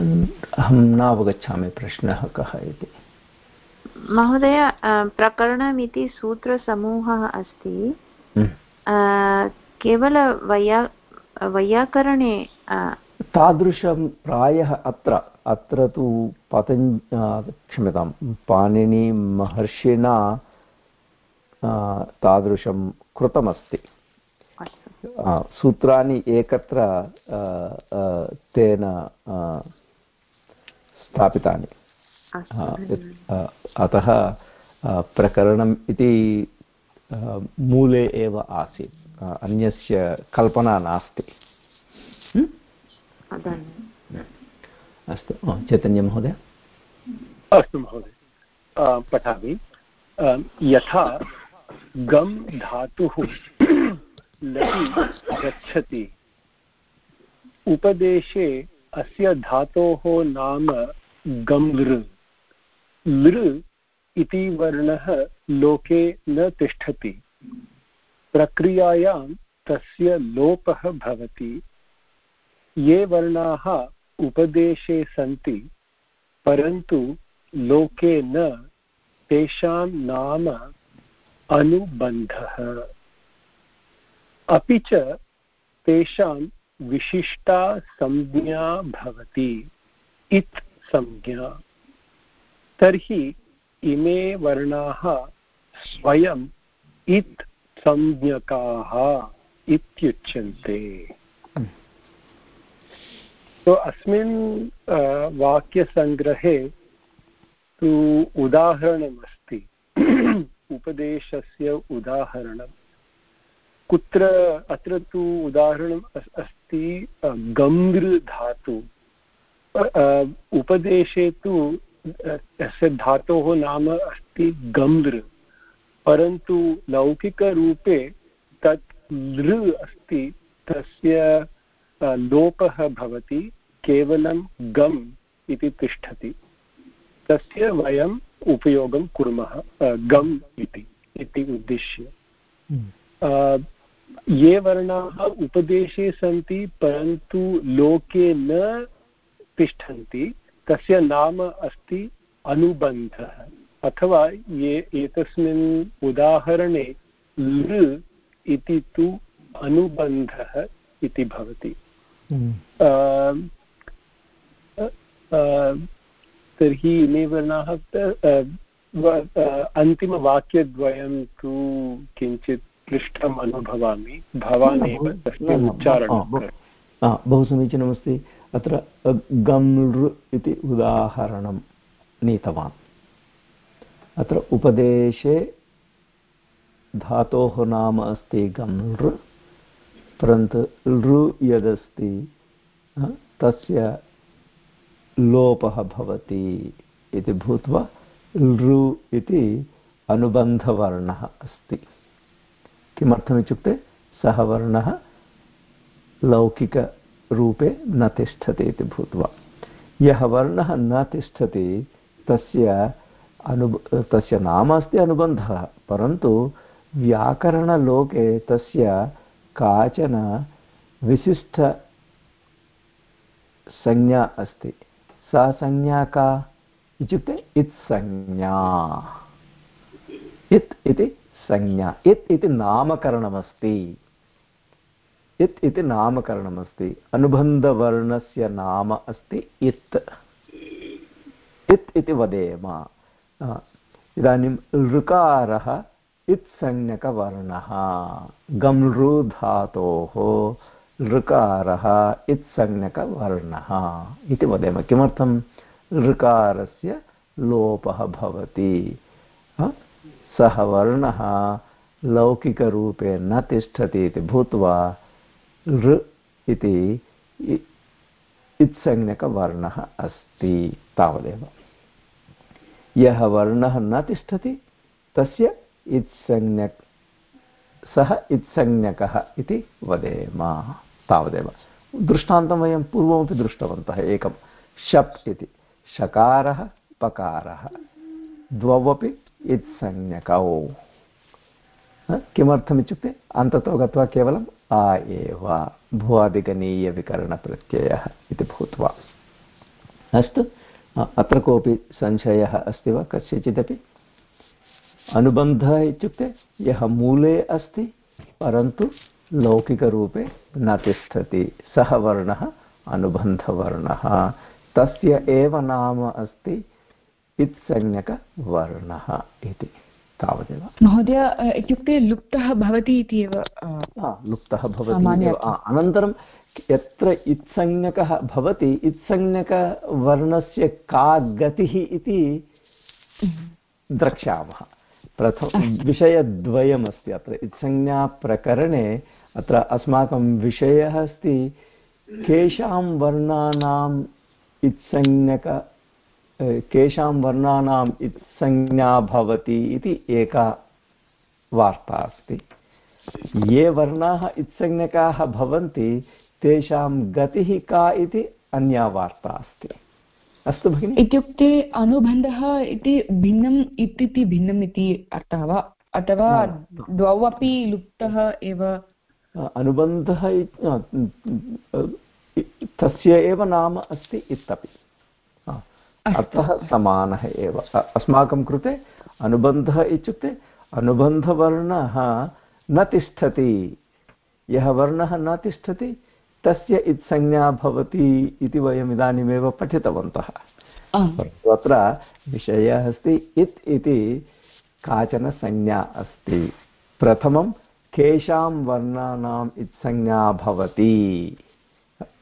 अहं न अवगच्छामि प्रश्नः कः इति। महोदय प्रकरणमिति सूत्रसमूहः अस्ति। केवल वैया वैयाकरणे तादृशं प्रायः अत्र अत्र तु पतञ् क्षम्यतां पाणिनिमहर्षिणा तादृशं कृतमस्ति। सूत्राणि एकत्र तेन स्थापितानि। अतः प्रकरणम् इति मूले एव आसीत्। अन्यस्य कल्पना नास्ति अस्तु चैतन्यमहोदय अस्तु महोदय पठामि यथा गम् धातुः लटि गच्छति उपदेशे अस्य धातोः नाम गम् लृ लृ इति वर्णः लोके न तिष्ठति प्रक्रियायां तस्य लोपः भवति। ये वर्णाः उपदेशे सन्ति, परन्तु लोके न, तेषां नाम अनुबन्धः। अपि च तेषां विशिष्टा संज्ञा भवति, इत् संज्ञा। तर्हि इमे वर्णाः स्वयम् इत् संज्ञकाः इत्युच्यन्ते। तो अस्मिन् वाक्यसङ्ग्रहे तु उदाहरणमस्ति। उपदेशस्य उदाहरणं। कुत्र अत्र तु उदाहरणम् अस्ति गम्भृ धातु उपदेशे तु अस्य धातोः नाम अस्ति गम्भृ परन्तु लौकिकरूपे तत् लृ अस्ति तस्य लोपः भवति केवलं गम् इति तिष्ठति। तस्य वयम् उपयोगं कुर्मः गम् इति इति उद्दिश्य। ये वर्णाः उपदेशे सन्ति परन्तु लोके न तिष्ठन्ति तस्य नाम अस्ति अनुबन्धः। अथवा ये एतस्मिन् उदाहरणे लृ इति तु अनुबन्धः इति भवति। तर्हि इमे वर्णाः अन्तिमवाक्यद्वयं तु किञ्चित् क्लिष्टम् अनुभवामि। भवान् एव तस्य उच्चारणं बहु समीचीनमस्ति। अत्र गम्लृ इति उदाहरणं नीतवान्। अत्र उपदेशे धातोः नाम अस्ति गम्लृ परन्तु लृ यदस्ति तस्य लोपः भवति इति भूत्वा लृ इति अनुबन्धवर्णः अस्ति। किमर्थमित्युक्ते सः वर्णः लौकिकरूपे न तिष्ठति इति भूत्वा। यः वर्णः न तिष्ठति, तस्य अनु तस्य नाम अस्ति अनुबन्धः, परन्तु व्याकरणलोके तस्य काचन विशिष्टसंज्ञा अस्ति। सा संज्ञा का इत्युक्ते इत्संज्ञा इत् इति संज्ञा। इत् इति नामकरणमस्ति। इत् इति नामकरणमस्ति। अनुबन्धवर्णस्य नाम अस्ति इत्। इत् इति वदेम। इदानीं ऋकारः इत्संज्ञकवर्णः गम्लृ धातोः ऋकारः इत्संज्ञकवर्णः इति वदेम. किमर्थं? ऋकारस्य लोपः भवति. सः वर्णः लौकिकरूपे न तिष्ठति इति भूत्वा ऋ इति इत्संज्ञकवर्णः अस्ति तावदेव. यः वर्णः न तिष्ठति, तस्य इत्संज्ञक्, सः इत्संज्ञकः इति वदेम, तावदेव। दृष्टान्तं वयं पूर्वमपि दृष्टवन्तः एकं, शप् इति। शकारः, पकारः। द्वौ इत्संज्ञकौ। किमर्थमित्युक्ते? अन्ततो गत्वा केवलम् आ एव भुवादिगणीयविकरणप्रत्ययः इति भूत्वा। अस्तु। अत्र कोऽपि संशयः अस्ति वा? कस्यचिदपि? अनुबन्धः इत्युक्ते यः मूले अस्ति परन्तु लौकिकरूपे न तिष्ठति। सः वर्णः अनुबन्धवर्णः। तस्य एव नाम अस्ति इत्संज्ञकवर्णः इति। तावदेव। महोदय इत्युक्ते लुप्तः भवति इति एव लुप्तः भवति अनन्तरं यत्र इत्संज्ञकः भवति इत्संज्ञकवर्णस्य का गतिः इति द्रक्ष्यामः। प्रथम विषयद्वयमस्ति अत्र। इत्संज्ञाप्रकरणे अत्र अस्माकं विषयः अस्ति केषां वर्णानाम् इत्संज्ञक केषां वर्णानाम् इत्संज्ञा भवति इति एका वार्ता अस्ति। ये वर्णाः इत्संज्ञकाः भवन्ति तेषां गतिः का इति अन्या वार्ता अस्ति। अस्तु भगिनि? इत्युक्ते अनुबन्धः इति भिन्नम् इति भिन्नम् इति अर्थः वा? अथवा द्वौ अपि लुप्तः एव? अनुबन्धः तस्य एव नाम अस्ति इत्यपि अतः समानः एव। अस्माकं कृते अनुबन्धः इत्युक्ते अनुबन्धवर्णः न तिष्ठति। यः वर्णः न तिष्ठति तस्य इत्संज्ञा भवति इति वयम् इदानीमेव पठितवन्तः। परन्तु अत्र विषयः अस्ति इत् इति काचन संज्ञा अस्ति। प्रथमं केषां वर्णानाम् इत्संज्ञा भवति।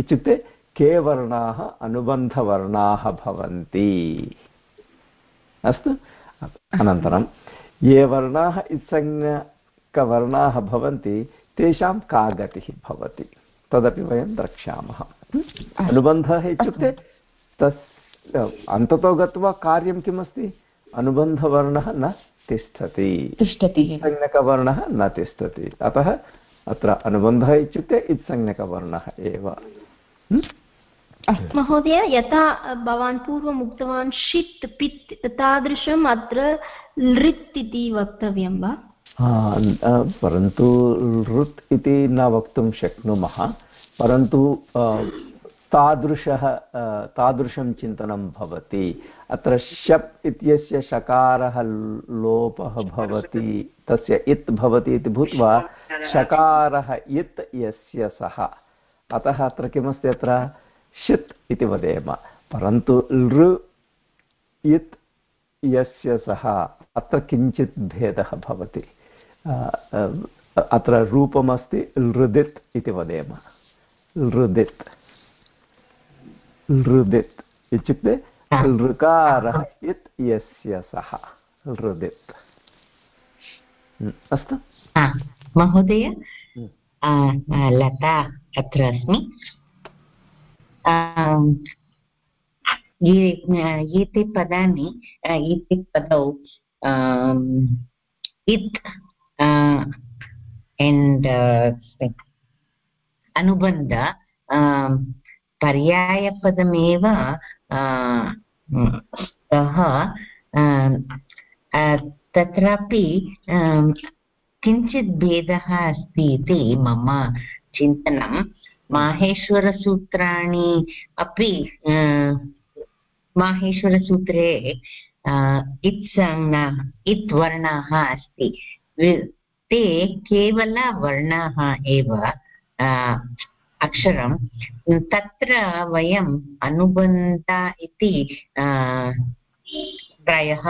इत्युक्ते के वर्णाः अनुबन्धवर्णाः भवन्ति। अस्तु? अनन्तरं ये वर्णाः इत्संज्ञकवर्णाः भवन्ति तेषां का गतिः भवति? तदपि वयं द्रक्ष्यामः। अनुबन्धः इत्युक्ते तस् अन्ततो गत्वा कार्यं किमस्ति? अनुबन्धवर्णः न तिष्ठति। तिष्ठति। संज्ञकवर्णः न तिष्ठति। अतः अत्र अनुबन्धः इत्युक्ते इत्संज्ञकवर्णः एव। महोदय यथा भवान् पूर्वम् उक्तवान् षित् पित् तादृशम् अत्र लृत् इति वक्तव्यं वा? परन्तु लृत् इति न वक्तुं शक्नुमः, परन्तु तादृशः तादृशं चिन्तनं भवति। अत्र शप् इत्यस्य शकारः लोपः भवति, तस्य इत् भवति इति भूत्वा शकारः इत् यस्य सः। अतः अत्र किमस्ति अत्र? षित् इति वदेम। परन्तु लृ इत् यस्य सः। अत्र किञ्चित् भेदः भवति। अत्र रूपमस्ति लृदित् इति वदेम। लृदित्। लृदित् इत्युक्ते लृकारः इत् यस्य सः। लृदित्। अस्तु। महोदय लता अत्र अस्मि। एते पदानि एते पदौ इत् एण्ड् अनुबन्ध पर्यायपदमेव सः तत्रापि किञ्चित् भेदः अस्ति इति मम चिन्तनं माहेश्वरसूत्राणि अपि माहेश्वरसूत्रे इत्संज्ञा इत् वर्णाः अस्ति ते केवलवर्णाः एव अक्षरं, तत्र वयम् अनुबन्ध इति प्रायः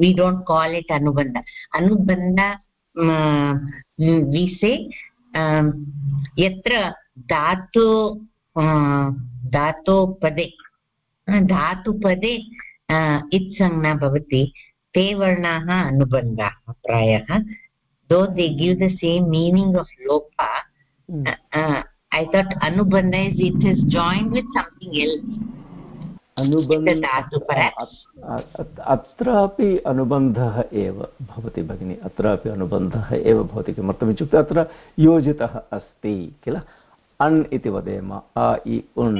वि डोण्ट् काल् इट् अनुबन्ध। अनुबन्ध विसे यत्र धातु धातोपदे, धातुपदे इत्संज्ञा भवति, ते वर्णाः अनुबन्धाः प्रायः। Do they give the same meaning of Lopa uh, uh, I thought anubandha is it is joined with something else. अत्रापि अनुबन्धः एव भवति भगिनि अत्रापि अनुबन्धः एव भवति किमर्थम् इत्युक्ते अत्र योजितः अस्ति किल अण् इति वदेम अ इ उण्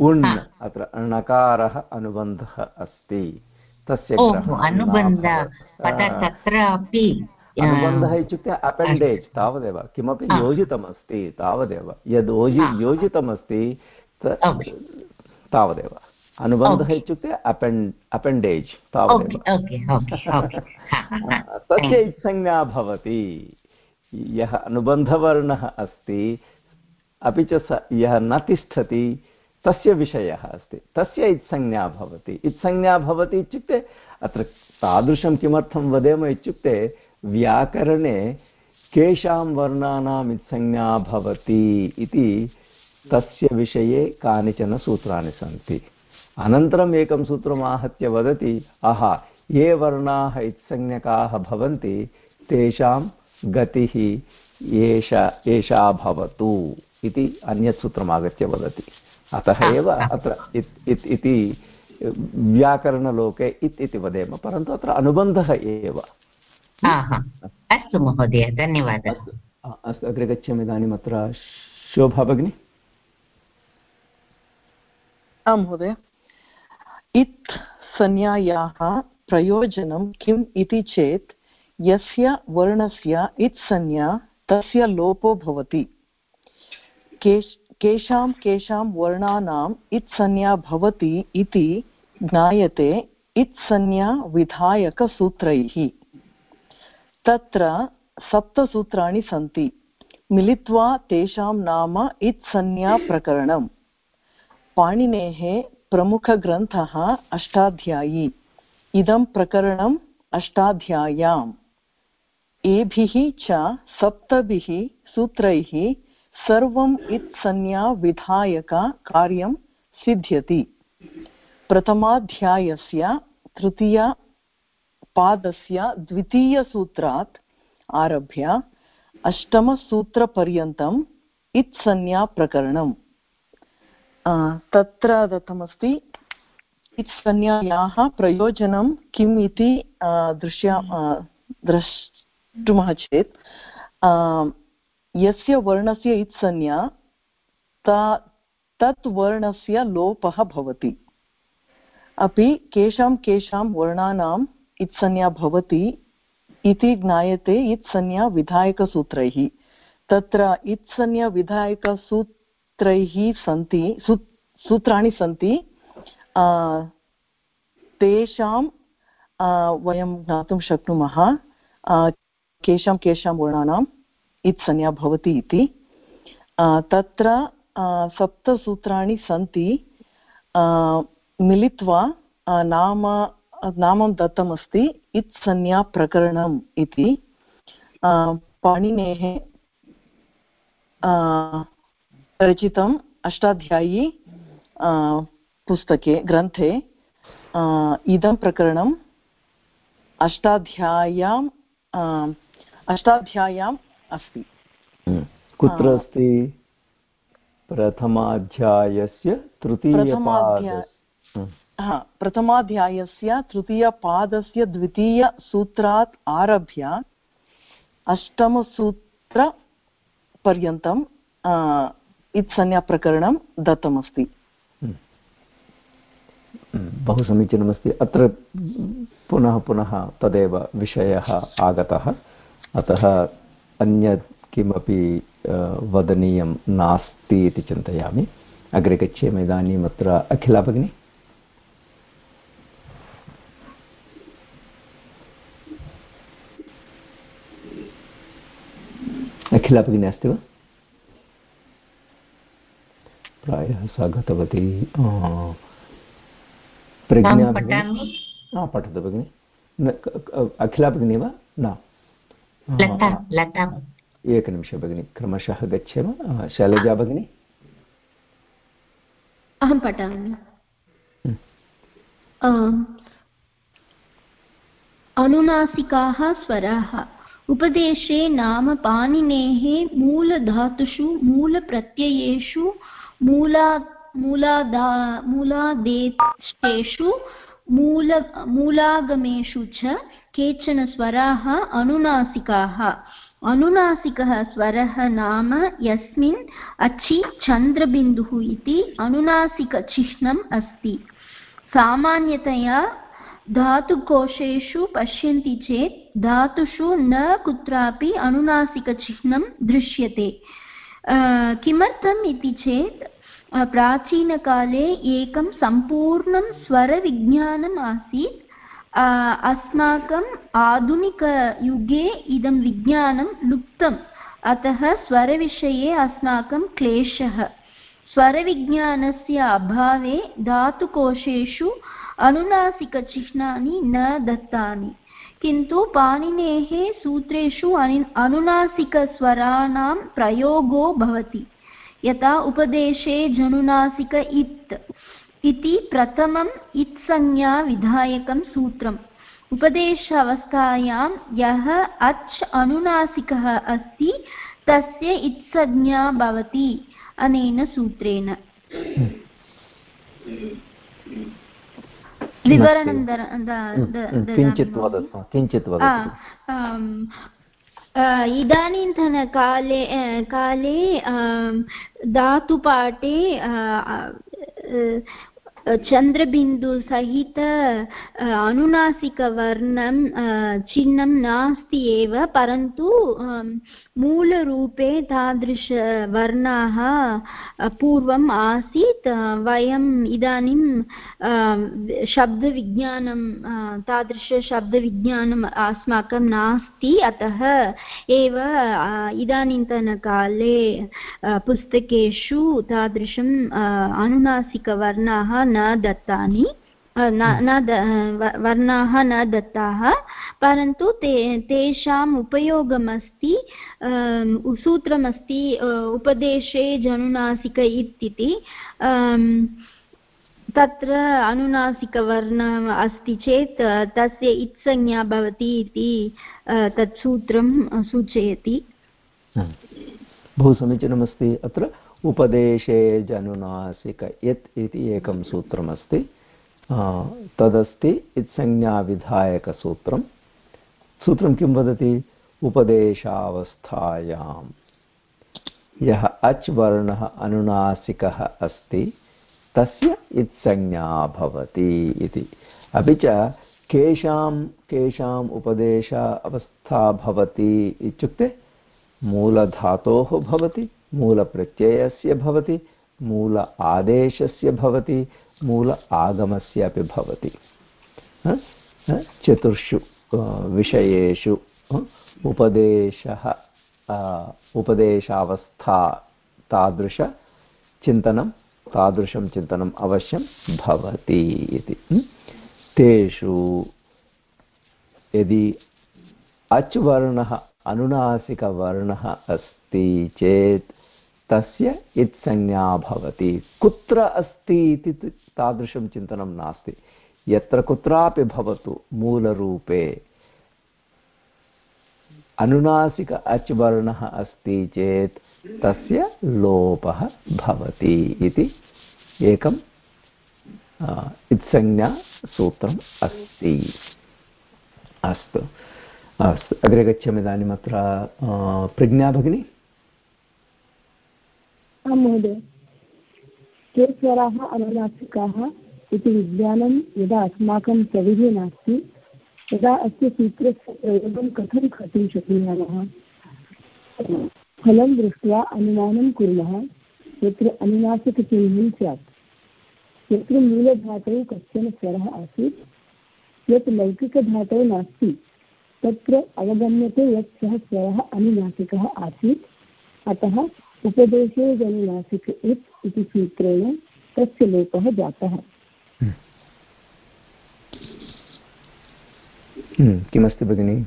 उण् अत्र णकारः अनुबन्धः अस्ति तस्य तत्रापि अनुबन्धः इत्युक्ते अपेण्डेज् तावदेव किमपि योजितमस्ति तावदेव। यद् ओजि योजितमस्ति तावदेव। अनुबन्धः इत्युक्ते अपेण् अपेण्डेज् तावदेव। तस्य इत्संज्ञा भवति। यः अनुबन्धवर्णः अस्ति अपि च स यः न तिष्ठति तस्य विषयः अस्ति। तस्य इत्संज्ञा भवति। इत्संज्ञा भवति इत्युक्ते अत्र तादृशं किमर्थं वदेम इत्युक्ते व्याकरणे केषां वर्णानाम् इत्संज्ञा भवति इति तस्य विषये कानिचन सूत्राणि सन्ति। अनन्तरम् एकं सूत्रम् आहत्य वदति, आहा, ये वर्णाः इत्संज्ञकाः भवन्ति, तेषां गतिः एषा एषा भवतु इति अन्यत् सूत्रम् आगत्य वदति। अतः एव अत्र इत्, इति व्याकरणलोके इत् इति वदेम, परन्तु अत्र अनुबन्धः एव। अस्तु महोदय धन्यवादः. अस्तु. अग्रे गच्छामि इदानीम् अत्र शोभा भगिनी. आं महोदय. इत् संज्ञायाः प्रयोजनं किम् इति चेत् यस्य वर्णस्य इत् संज्ञा तस्य लोपो भवति. केश् केषां केषां वर्णानाम् इत्संज्ञा भवति इति ज्ञायते इत्संज्ञा विधायकसूत्रैः. तत्र सप्तसूत्राणि सन्ति। मिलित्वा तेषां नाम इत्संज्ञाप्रकरणम् पाणिनेः प्रमुखग्रन्थः अष्टाध्यायी। इदं प्रकरणम् अष्टाध्याय्याम् एभिः च सप्तभिः सूत्रैः सर्वम् इत्संज्ञाविधायककार्यं सिद्ध्यति। प्रथमाध्यायस्य तृतीयपादस्य द्वितीयसूत्रात् आरभ्य अष्टमसूत्रपर्यन्तम् इत्संज्ञाप्रकरणम्। तत्र दत्तमस्ति, इत्संज्ञायाः प्रयोजनं किम् इति दृश्या द्रष्टुमः चेत् यस्य वर्णस्य इत्संज्ञा, ता, तत् वर्णस्य लोपः भवति। अपि केषां केषां वर्णानाम् इत्संज्ञा भवति इति ज्ञायते इत्संज्ञा विधायकसूत्रैः। तत्र इत्संज्ञा विधायकसू सन्ति सू सूत्राणि सन्ति तेषां वयं ज्ञातुं शक्नुमः केषां केषां वर्णानाम् इत्संज्ञा भवति इति। तत्र सप्तसूत्राणि सन्ति मिलित्वा नाम नामं दत्तमस्ति इत्संज्ञा प्रकरणम् इति। पाणिनेः रचितम् अष्टाध्यायी पुस्तके ग्रन्थे इदं प्रकरणम् अष्टाध्याय्याम् अष्टाध्याय्याम् अस्ति। हम्म। कुत्र अस्ति? प्रथमाध्यायस्य तृतीयपाद हा प्रथमाध्यायस्य तृतीयपादस्य द्वितीयसूत्रात् आरभ्य अष्टमसूत्रपर्यन्तम् इत्संज्ञाप्रकरणं दत्तमस्ति। हम्म। हम्म, बहु समीचीनमस्ति। अत्र पुनः पुनः तदेव विषयः आगतः। अतः अन्यत् किमपि वदनीयं नास्ति इति चिन्तयामि। अग्रे गच्छेम इदानीम् अत्र अखिला भगिनी। अखिला भगिनी अस्ति वा? प्रायः सा गतवती प्रज्ञा पठतु भगिनि। अखिला भगिनी वा? न। एकनिमिषं भगिनि क्रमशः गच्छेम। शैलजा भगिनी। अहं पठामि। अनुनासिकाः स्वराः। उपदेशे नाम पाणिनेः मूलधातुषु, मूलप्रत्ययेषु, मूला मूलादा मूलादेशेषु, मूल, मूलागमेषु च केचन स्वराः अनुनासिकाः। अनुनासिकः स्वरः नाम यस्मिन् अचि चन्द्रबिन्दुः इति अनुनासिकचिह्नम् अस्ति। सामान्यतया धातुकोशेषु पश्यन्ति चेत् धातुषु न कुत्रापि अनुनासिकचिह्नं दृश्यते। किमर्थम् इति चेत् प्राचीनकाले एकं सम्पूर्णं स्वरविज्ञानम् आसीत्। अस्माकम् आधुनिकयुगे इदं विज्ञानं लुप्तम्। अतः स्वरविषये अस्माकं क्लेशः। स्वरविज्ञानस्य अभावे धातुकोशेषु अनुनासिकचिह्नानि न दत्तानि। किन्तु पाणिनेः सूत्रेषु अनुनासिकस्वराणां प्रयोगो भवति। यथा उपदेशे जनुनासिक इत् इति प्रथमम् इत्संज्ञाविधायकं सूत्रम्। उपदेश अवस्थायां यः अच् अनुनासिकः अस्ति, तस्य इत्संज्ञा भवति अनेन सूत्रेण। विवरणं किञ्चित् वदतु किञ्चित् वदतु इदानीन्तनकाले काले धातुपाठे चन्द्रबिन्दुसहित अनुनासिकवर्णं चिह्नं नास्ति एव परन्तु मूलरूपे तादृशवर्णाः पूर्वम् आसीत् वयम् इदानीं शब्दविज्ञानं तादृशशब्दविज्ञानम् अस्माकं नास्ति। अतः एव इदानीन्तनकाले पुस्तकेषु तादृशम् अनुनासिकवर्णाः न दत्तानि। न वर्णाः न दत्ताः परन्तु ते तेषाम् उपयोगमस्ति सूत्रमस्ति उपदेशे जनुनासिक इति तत्र अनुनासिकवर्णः अस्ति चेत् तस्य इत्संज्ञा भवति इति तत् सूत्रं सूचयति। बहु समीचीनमस्ति अत्र उपदेशे जनुनासिक यत् इति एकं सूत्रमस्ति। तदस्ति इत्संज्ञाविधायकसूत्रं सूत्रं किं वदति? उपदेशावस्थायां। यः अच् वर्णः अनुनासिकः अस्ति, तस्य इत्संज्ञा भवति इति। अपि च केषां, केषाम् उपदेश अवस्था भवति इत्युक्ते मूलधातोः भवति, मूलप्रत्ययस्य भवति, मूल आदेशस्य भवति मूल आगमस्य अपि भवति चतुर्षु विषयेषु उपदेशः उपदेशावस्था तादृशचिन्तनं तादृशं चिन्तनम् अवश्यं भवति इति तेषु यदि अच् वर्णः अनुनासिकवर्णः अस्ति चेत् तस्य इत्संज्ञा भवति। कुत्र अस्ति इति तादृशं चिन्तनं नास्ति। यत्र कुत्रापि भवतु मूलरूपे। अनुनासिक अच् वर्णः अस्ति चेत् तस्य लोपः भवति इति एकम् इत्संज्ञासूत्रम् अस्ति। अस्तु। अस्तु। अग्रे गच्छामि इदानीम् अत्र प्रज्ञा भगिनी। आं महोदय। के स्वराः अनुनासिकाः इति विज्ञानं यदा अस्माकं सविधे नास्ति, तदा अस्य सूत्रस्य प्रयोगं कथं कर्तुं शक्नुमः फलं दृष्ट्वा अनुमानं कुर्मः, यत्र अनुनासिकचिह्नं स्यात्। यत्र मूलधातौ कश्चन स्वरः आसीत्, यत् लौकिकधातौ नास्ति, तत्र अवगम्यते यत् सः स्वरः अनुनासिकः आसीत्, अतः उपदेशे जनुनासिक इत् इति सूत्रेण तस्य लोपः जातः। हम्म, किमस्ति भगिनि?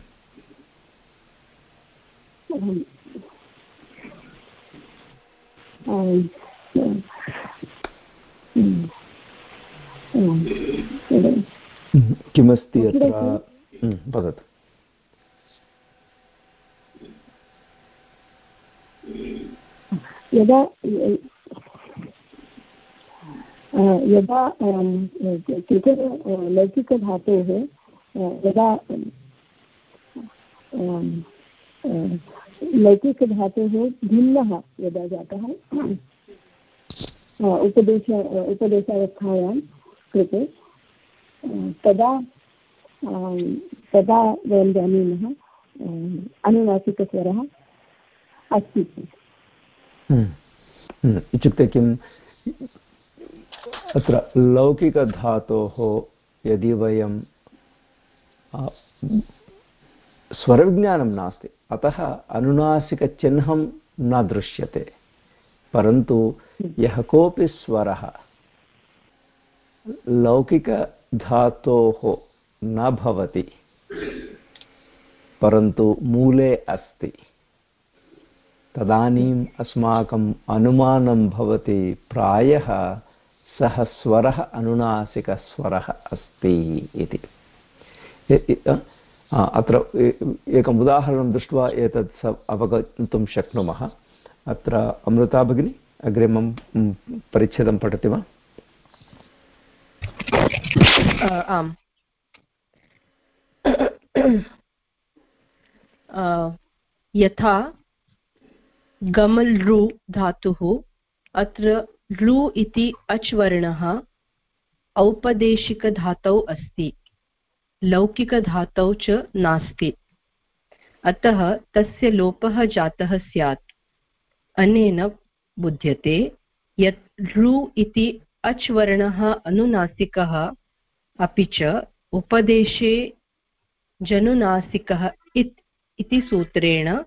किमस्ति अत्र? हम्म, वदतु। यदा यदा केचन लौकिकधातोः यदा लौकिकधातोः भिन्नः यदा जातः उपदेश उपदेशावस्थायां कृते तदा तदा वयं जानीमः अनुनासिकस्वरः अस्ति। इत्युक्ते किम्? अत्र लौकिकधातोः यदि वयं स्वरविज्ञानं नास्ति, अतः अनुनासिकचिह्नं न दृश्यते, परन्तु यः कोऽपि स्वरः लौकिकधातोः न भवति, परन्तु मूले अस्ति। तदानीम् अस्माकम् अनुमानं भवति, प्रायः सः स्वरः अनुनासिकस्वरः अस्ति इति। अत्र एकम् उदाहरणं दृष्ट्वा एतत् स अवगन्तुं शक्नुमः। अत्र अमृता भगिनी अग्रिमं परिच्छेदं पठति वा? आम्। यथा गमल् रु धातुः अत्र लु इति अच् वर्णः औपदेशिकधातौ अस्ति, लौकिकधातौ च नास्ति। अतः तस्य लोपः जातः स्यात्। अनेन बुध्यते यत् लृ इति अच् वर्णः अनुनासिकः, अपि च उपदेशे जनुनासिकः इति सूत्रेण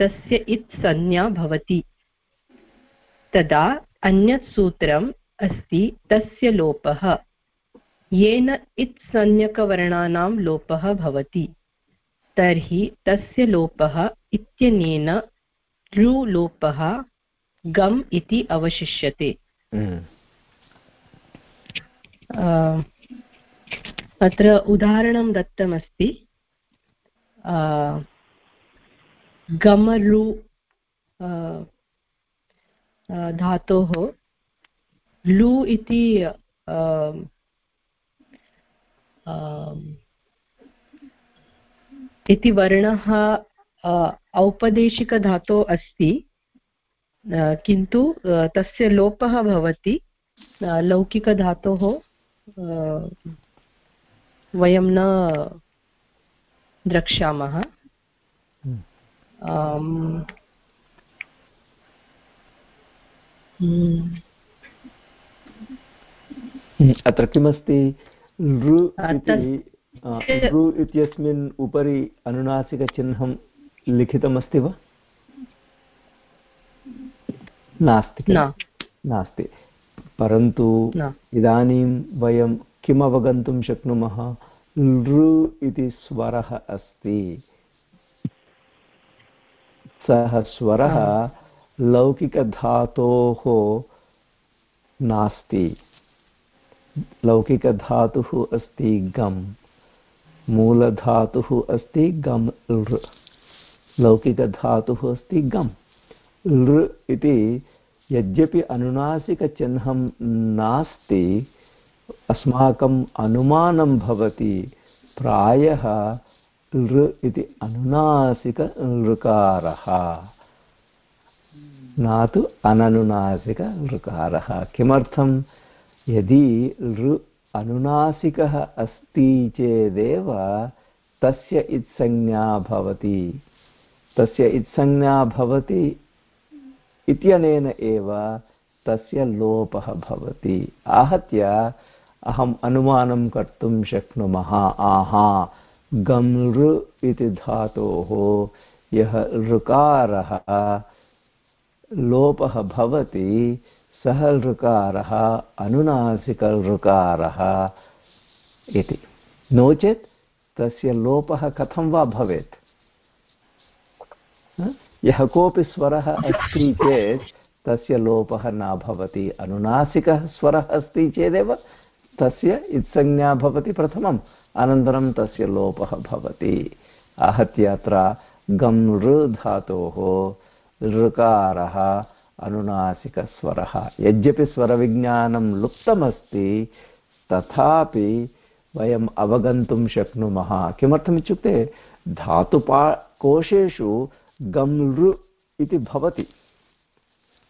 तस्य इत् संज्ञा भवति। तदा अन्यत् सूत्रम् अस्ति तस्य लोपः। येन इत् संज्ञकवर्णानां लोपः भवति। तर्हि तस्य लोपः इत्यनेन लृलोपः गम् इति अवशिष्यते। हम्म। अत्र उदाहरणं दत्तमस्ति। गमरु धातोः। लु इति इति वर्णः औपदेशिकधातोः अस्ति। किन्तु तस्य लोपः भवति। लौकिकधातोः वयं न द्रक्ष्यामः। अत्र किमस्ति लृ लृ इत्यस्मिन् उपरि अनुनासिकचिह्नं लिखितमस्ति वा? नास्ति नास्ति। परन्तु इदानीं वयं किम् अवगन्तुं शक्नुमः? लृ इति स्वरः अस्ति। सः स्वरः लौकिकधातोः नास्ति। लौकिकधातुः अस्ति गम्। मूलधातुः अस्ति गम् लृ लौकिकधातुः अस्ति गम्। लृ इति यद्यपि अनुनासिकचिह्नं नास्ति अस्माकम् अनुमानं भवति प्रायः लृ इति अनुनासिकलृकारः न तु अननुनासिकलृकारः किमर्थं यदि लृ अनुनासिकः अस्ति चेदेव तस्य इत्संज्ञा भवति। तस्य इत्संज्ञा भवति इत्यनेन एव तस्य लोपः भवति। आहत्य अहम् अनुमानं कर्तुं शक्नुमः। आहा! गमृ इति धातोः। यः ऋकारः लोपः भवति, सः ऋकारः अनुनासिकऋकारः इति। नो चेत् तस्य लोपः कथं वा भवेत्? यः कोऽपि स्वरः अस्ति चेत् तस्य लोपः न भवति। अनुनासिकः स्वरः अस्ति चेदेव तस्य इत्संज्ञा भवति प्रथमम्। अनन्तरं तस्य लोपः भवति। आहत्य अत्र गम् ऋ धातोः। ऋकारः अनुनासिकस्वरः। यद्यपि स्वरविज्ञानं लुप्तमस्ति, तथापि वयम् अवगन्तुं शक्नुमः। किमर्थमित्युक्ते धातुपा कोशेषु गम् लृ इति भवति।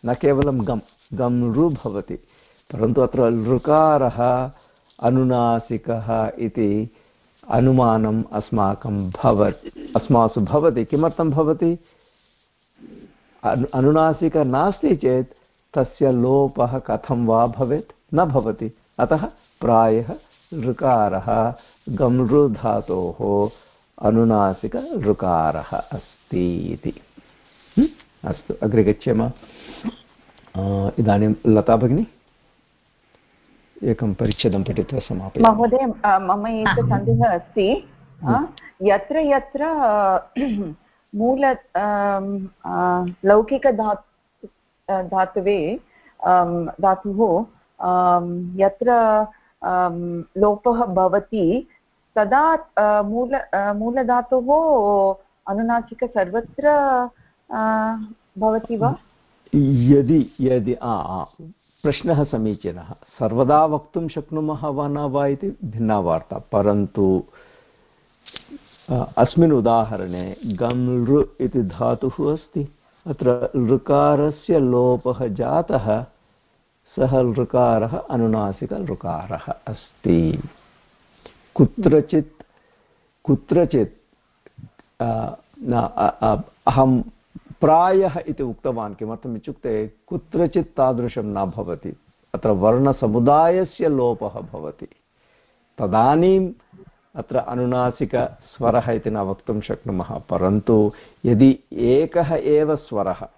न केवलं गम् गम् लृ भवति। परन्तु अत्र लृकारः अनुनासिकः इति अनुमानम् अस्माकं भवत्। अस्मासु भवति। किमर्थं भवति? अनुनासिक नास्ति चेत् तस्य लोपः कथं वा भवेत्? न भवति। अतः प्रायः ऋकारः गमृधातोः अनुनासिक ऋकारः अस्ति इति। अस्तु, अग्रे गच्छेम। इदानीं लता भगिनी? एकं परिच्छेदं पठित्वा समापय महोदय मम एकः सन्देहः अस्ति। यत्र यत्र मूल लौकिकधा धातुवे धातुः यत्र लोपः भवति तदा मूल मूलधातुः अनुनासिक सर्वत्र भवति वा? यदि यदि प्रश्नः समीचीनः। सर्वदा वक्तुं शक्नुमः वा न वा इति भिन्ना वार्ता। परन्तु अस्मिन् उदाहरणे गम् लृ इति धातुः अस्ति। अत्र लृकारस्य लोपः जातः, सः लृकारः अनुनासिकलृकारः अस्ति। कुत्रचित् कुत्रचित् अहं प्रायः इति उक्तवान् किमर्थम् इत्युक्ते कुत्रचित् तादृशं न भवति। अत्र वर्णसमुदायस्य लोपः भवति। तदानीं अत्र अनुनासिकस्वरः इति न वक्तुं शक्नुमः परन्तु यदि एकः एव स्वरः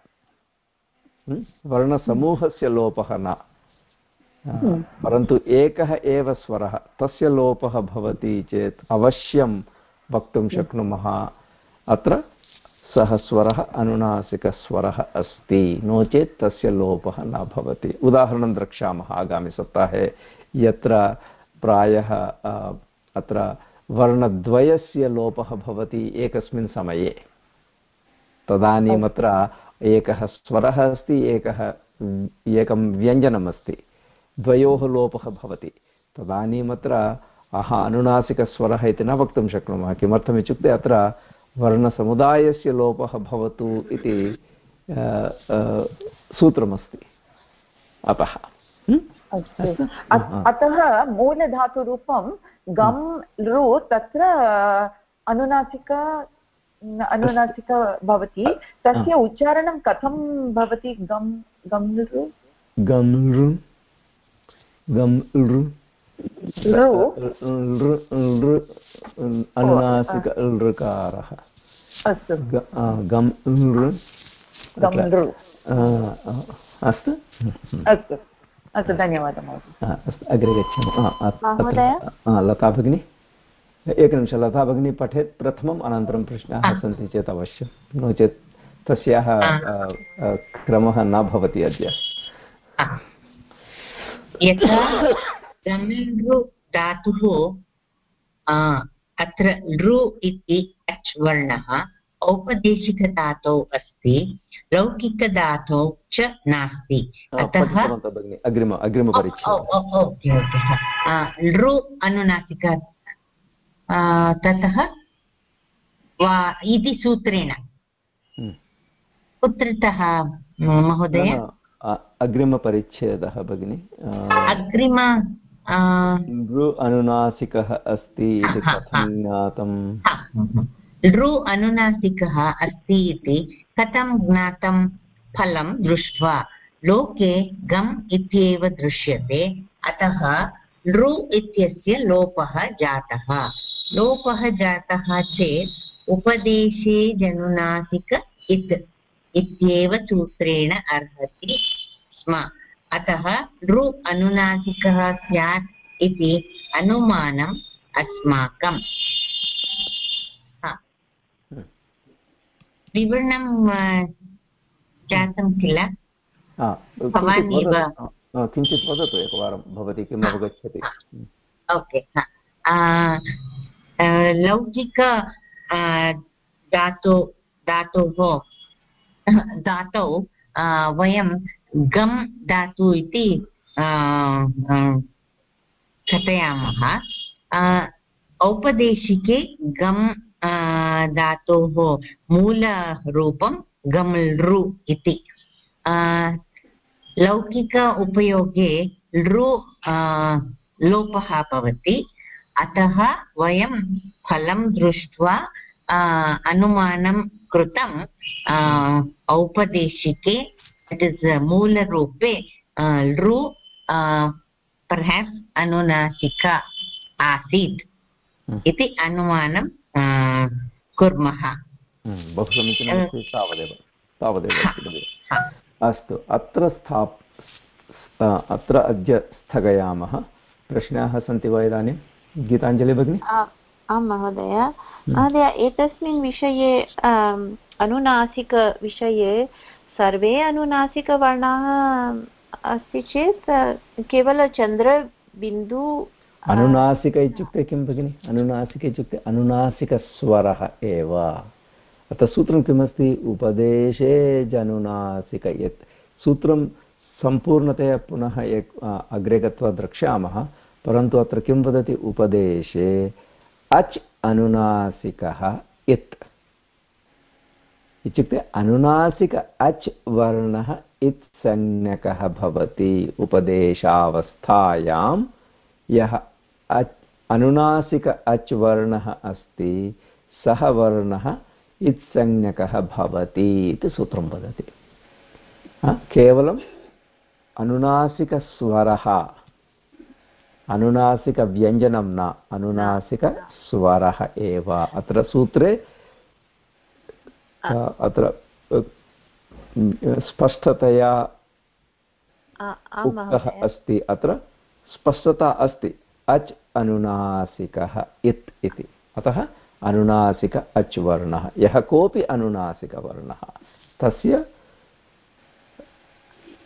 वर्णसमूहस्य लोपः न। परन्तु एकः एव स्वरः तस्य लोपः भवति चेत् अवश्यं वक्तुं शक्नुमः। अत्र सः स्वरः अनुनासिकस्वरः अस्ति। नो चेत् तस्य लोपः न भवति। उदाहरणं द्रक्ष्यामः आगामिसप्ताहे यत्र प्रायः अत्र वर्णद्वयस्य लोपः भवति एकस्मिन् समये। तदानीमत्र एकः स्वरः अस्ति, एकः एकं व्यञ्जनमस्ति द्वयोः लोपः भवति। तदानीमत्र अह अनुनासिकस्वरः इति न वक्तुं शक्नुमः। किमर्थमित्युक्ते अत्र वर्णसमुदायस्य लोपः भवतु इति सूत्रमस्ति। अतः अतः मूलधातुरूपं गम् लृ तत्र अनुनासिक अनुनासिक भवति। तस्य उच्चारणं कथं भवति गम् गम् लृ गम् लृ गम् लृ अनुनासिक लृकारः अस्तु गम् लृ अस्तु अस्तु अस्तु धन्यवादः अस्तु अग्रे गच्छामः लता भगिनी एकनिमिषं लता भगिनी पठेत् प्रथमम् अनन्तरं प्रश्नाः सन्ति चेत् अवश्यं नो चेत् तस्याः क्रमः न भवति अद्य. तमिळ् धातुः अत्र लृ इति अच् वर्णः औपदेशिकधातौ अस्ति लौकिकधातौ च नास्ति। अतः अनुनासिक ततः वा इति सूत्रेण। कुत्रतः महोदय। अग्रिमपरिच्छेदः भगिनि। अग्रिम लृ अनुनासिकः अस्ति इति कथं ज्ञातम् लृ अनुनासिकः अस्ति इति कथं ज्ञातं फलं दृष्ट्वा लोके गम् इत्येव दृश्यते अतः लृ इत्यस्य लोपः जातः लोपः जातः चेत् उपदेशे जनुनासिक इत् इत्येव सूत्रेण अर्हति स्म अतः लृ अनुनासिकः स्यात् इति अनुमानम् अस्माकम्। विवरणं जातं किल? भवानेव किञ्चित् वदतु। एकवारं भवती किम् अवगच्छति? ओके लौकिक धातु धातोः धातौ वयं गम् धातु इति कथयामः। औपदेशिके गम् धातोः मूलरूपं गमल् इति। लौकिक उपयोगे लृ लोपः भवति। अतः वयं फलं दृष्ट्वा अनुमानं कृतं औपदेशिके इट् इस् मूलरूपे लृ पर्हाप्स् अनुनासिका आसीत् इति अनुमानं कुर्मः बहु समीचीनमस्ति तावदेव तावदेव अस्तु अत्र स्थाप् अत्र अद्य स्थगयामः प्रश्नाः सन्ति वा इदानीं गीताञ्जलि भगिनि आं महोदय महोदय एतस्मिन् विषये अनुनासिकविषये सर्वे अनुनासिकवर्णाः अस्ति चेत् केवल चन्द्रबिन्दु अनुनासिक इत्युक्ते किं भगिनि? अनुनासिक इत्युक्ते अनुनासिकस्वरः एव। अत्र सूत्रं किमस्ति? उपदेशे जनुनासिक यत् सूत्रं सम्पूर्णतया पुनः एक अग्रे गत्वा द्रक्ष्यामः। परन्तु अत्र किं वदति? उपदेशे अच् अनुनासिकः इत् इत्युक्ते अनुनासिक अच् वर्णः इत् संज्ञकः भवति उपदेशावस्थायां। यः अच् अनुनासिक अच् वर्णः अस्ति, सः वर्णः इत्संज्ञकः भवति इति सूत्रं वदति। केवलम् अनुनासिकस्वरः, अनुनासिकव्यञ्जनं न, अनुनासिकस्वरः एव। अत्र सूत्रे अत्र स्पष्टतया उक्तः अस्ति अत्र स्पष्टता अस्ति। अच् अनुनासिकः इत् इति। अतः अनुनासिक अच् वर्णः। यः कोऽपि अनुनासिकवर्णः तस्य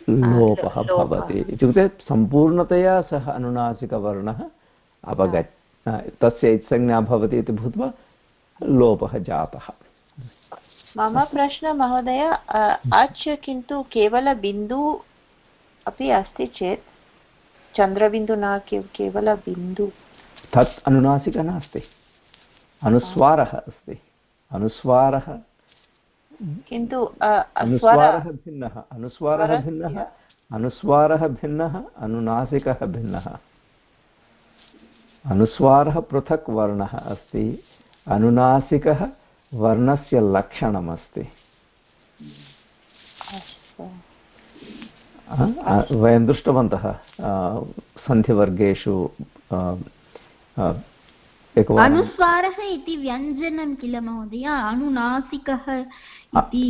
लोपः भवति। इत्युक्ते सम्पूर्णतया सः अनुनासिकवर्णः अवगच्छ तस्य इत्संज्ञा भवति इति भूत्वा लोपः जातः। मम प्रश्नः महोदय अच् किन्तु केवलबिन्दु अपि अस्ति चेत् चन्द्रबिन्दु न केवल बिन्दु। तत् अनुनासिक नास्ति। अनुस्वारः अस्ति। अनुस्वारः किन्तु अनुस्वारः भिन्नः। अनुस्वारः भिन्नः। अनुस्वारः भिन्नः। अनुनासिकः भिन्नः। अनुस्वारः पृथक् वर्णः अस्ति। अनुनासिकः वर्णस्य लक्षणमस्ति। वयं दृष्टवन्तः सन्धिवर्गेषु अनुस्वारः इति व्यञ्जनं किल महोदय? अनुनासिकः इति।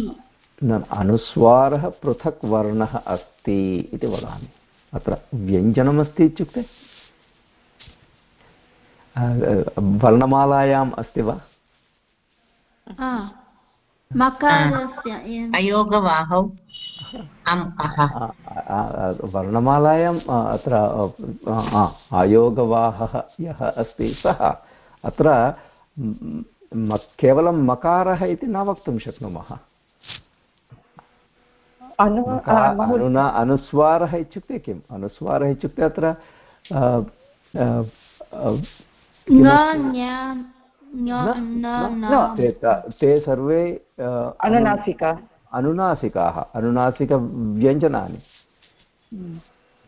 अनुस्वारः पृथक् वर्णः अस्ति इति वदामि। अत्र व्यञ्जनमस्ति इत्युक्ते? वर्णमालायाम् अस्ति वा? अयोगवाहौ वर्णमालायाम् अत्र आयोगवाहः यः अस्ति सः अत्र केवलं मकारः इति न वक्तुं शक्नुमः. अनुना अनुस्वारः इत्युक्ते किम्? अनुस्वारः इत्युक्ते अत्र ते सर्वे अनुनासिका. अनुनासिकाः अनुनासिकव्यञ्जनानि.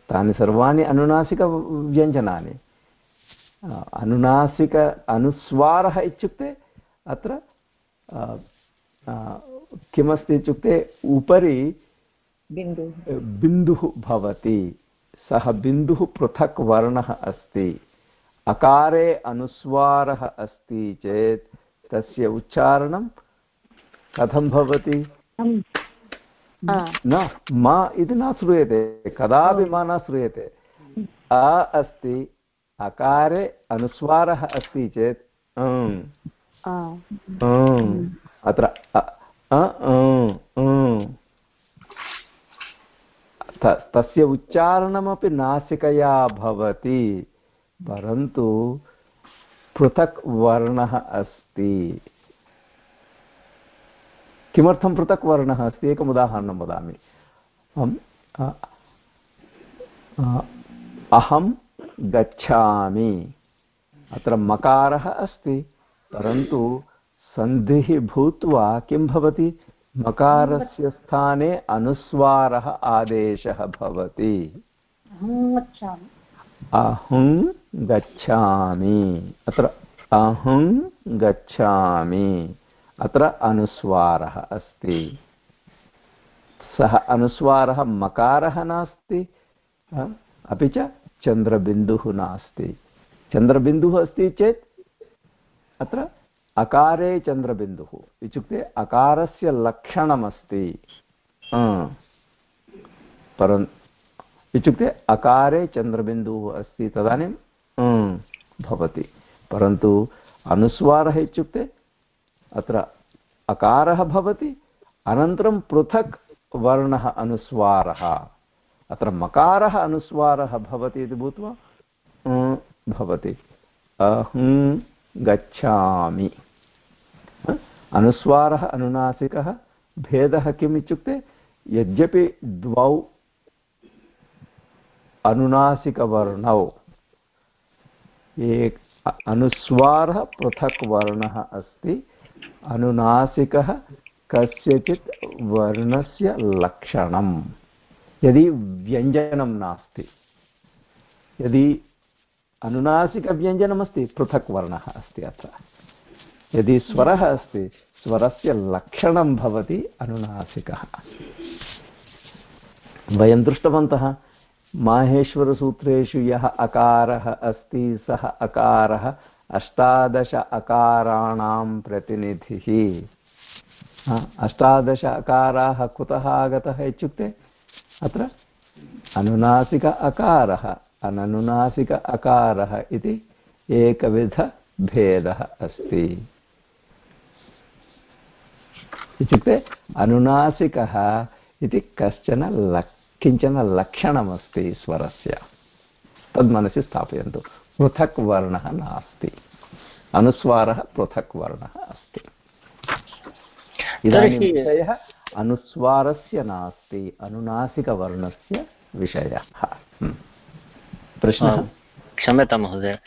तानि सर्वाणि अनुनासिकव्यञ्जनानि. अनुनासिक अनुस्वारः इत्युक्ते अत्र किमस्ति इत्युक्ते उपरि बिन्दुः. बिन्दुः भवति सः बिन्दुः पृथक् वर्णः अस्ति. अकारे अनुस्वारः अस्ति चेत् तस्य उच्चारणं कथं भवति? न मा इति न श्रूयते कदापि मा न श्रूयते। अ अस्ति अकारे अनुस्वारः अस्ति चेत् अत्र तस्य उच्चारणमपि नासिकया भवति। परन्तु पृथक् वर्णः अस्ति। किमर्थं पृथक् वर्णः अस्ति? एकम् उदाहरणं वदामि। अहं गच्छामि। अत्र मकारः अस्ति। परन्तु सन्धिः भूत्वा किं भवति? मकारस्य स्थाने अनुस्वारः आदेशः भवति। अहं गच्छामि। अत्र अहं गच्छामि। अत्र अनुस्वारः अस्ति। सः अनुस्वारः मकारः नास्ति अपि च चन्द्रबिन्दुः नास्ति। चन्द्रबिन्दुः अस्ति चेत् अत्र अकारे चन्द्रबिन्दुः इत्युक्ते अकारस्य लक्षणमस्ति। परन् इत्युक्ते अकारे चन्द्रबिन्दुः अस्ति तदानीं भवति। परन्तु अनुस्वारः इत्युक्ते अत्र अकारः भवति अनन्तरं पृथक् वर्णः अनुस्वारः। अत्र मकारः अनुस्वारः भवति इति भूत्वा भवति। अहं गच्छामि। अनुस्वारः अनुनासिकः भेदः किम् इत्युक्ते यद्यपि द्वौ अनुनासिकवर्णौ। एक अनुस्वारः पृथक् वर्णः अस्ति। अनुनासिकः कस्यचित् वर्णस्य लक्षणं यदि व्यञ्जनं नास्ति, यदि अनुनासिकव्यञ्जनमस्ति पृथक् वर्णः अस्ति अत्र। यदि स्वरः अस्ति, स्वरस्य लक्षणं भवति अनुनासिकः। वयं दृष्टवन्तः माहेश्वरसूत्रेषु यः अकारः अस्ति, सः अकारः अष्टादश अकाराणां प्रतिनिधिः। अष्टादश अकाराः कुतः आगतः इत्युक्ते? अत्र अनुनासिक अकारः, अननुनासिक अकारः इति एकविधभेदः अस्ति। इत्युक्ते अनुनासिकः इति कश्चन लक् किंचन लक्षणमस्ति स्वरस्य। तद् मनसि स्थापयन्तु। पृथक् वर्णः नास्ति। अनुस्वारः पृथक् वर्णः अस्ति। इदानीं विषयः अनुस्वारस्य नास्ति अनुनासिकवर्णस्य विषयः। प्रश्नः? क्षम्यतां महोदय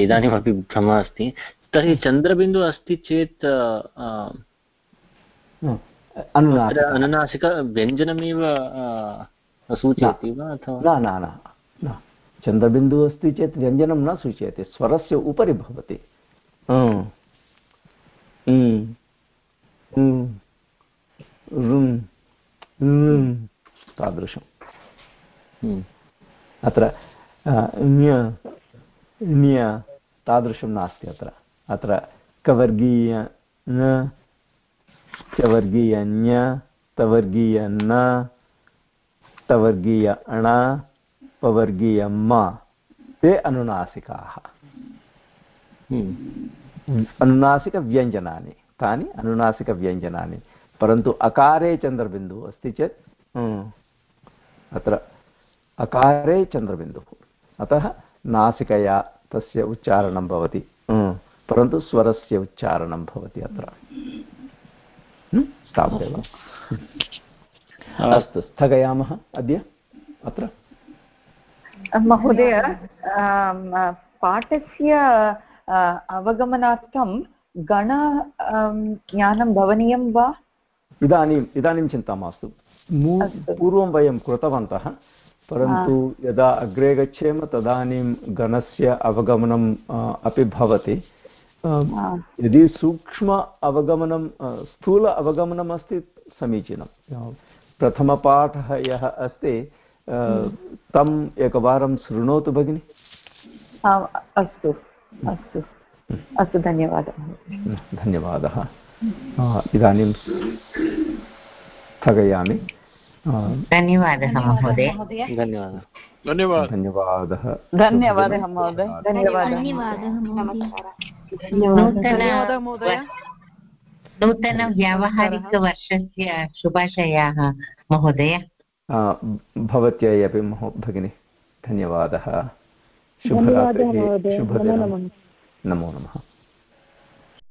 इदानीमपि भ्रमः अस्ति। तर्हि चन्द्रबिन्दुः अस्ति चेत् अनुनासिकव्यञ्जनमेव सूचयति वा अथवा? न न न चन्द्रबिन्दुः अस्ति चेत् व्यञ्जनं न सूचयति स्वरस्य उपरि भवति। तादृशं अत्र तादृशं नास्ति अत्र। अत्र कवर्गीय न चवर्गीय ञ तवर्गीय न तवर्गीय अण पवर्गीय म ते अनुनासिकाः। अनुनासिकव्यञ्जनानि तानि अनुनासिकव्यञ्जनानि परन्तु अकारे चन्द्रबिन्दुः अस्ति चेत् अत्र अकारे चन्द्रबिन्दुः। अतः नासिकया तस्य उच्चारणं भवति। परन्तु स्वरस्य उच्चारणं भवति अत्र। तावदेव अस्तु स्थगयामः अद्य? अत्र? महोदय पाठस्य अवगमनार्थं गण ज्ञानं भवनीयं वा? इदानीम् इदानीं चिन्ता मास्तु। पूर्वं वयं कृतवन्तः परन्तु यदा अग्रे गच्छेम तदानीं गणस्य अवगमनम् अपि भवति। यदि सूक्ष्म अवगमनं स्थूल अवगमनम् अस्ति समीचीनं। प्रथमपाठः यः अस्ति तम् एकवारं शृणोतु भगिनि। अस्तु अस्तु अस्तु धन्यवादः। धन्यवादः। इदानीं स्थगयामि। धन्यवादः महोदय। धन्यवादः। धन्यवादः। धन्यवादः। महोदय। धन्यवादः। नूतनव्यावहारिकवर्षस्य शुभाशयाः महोदय। भवत्यै अपि महो भगिनि धन्यवादः। शुभरात्रिः। शुभदिनं। नमो नमः।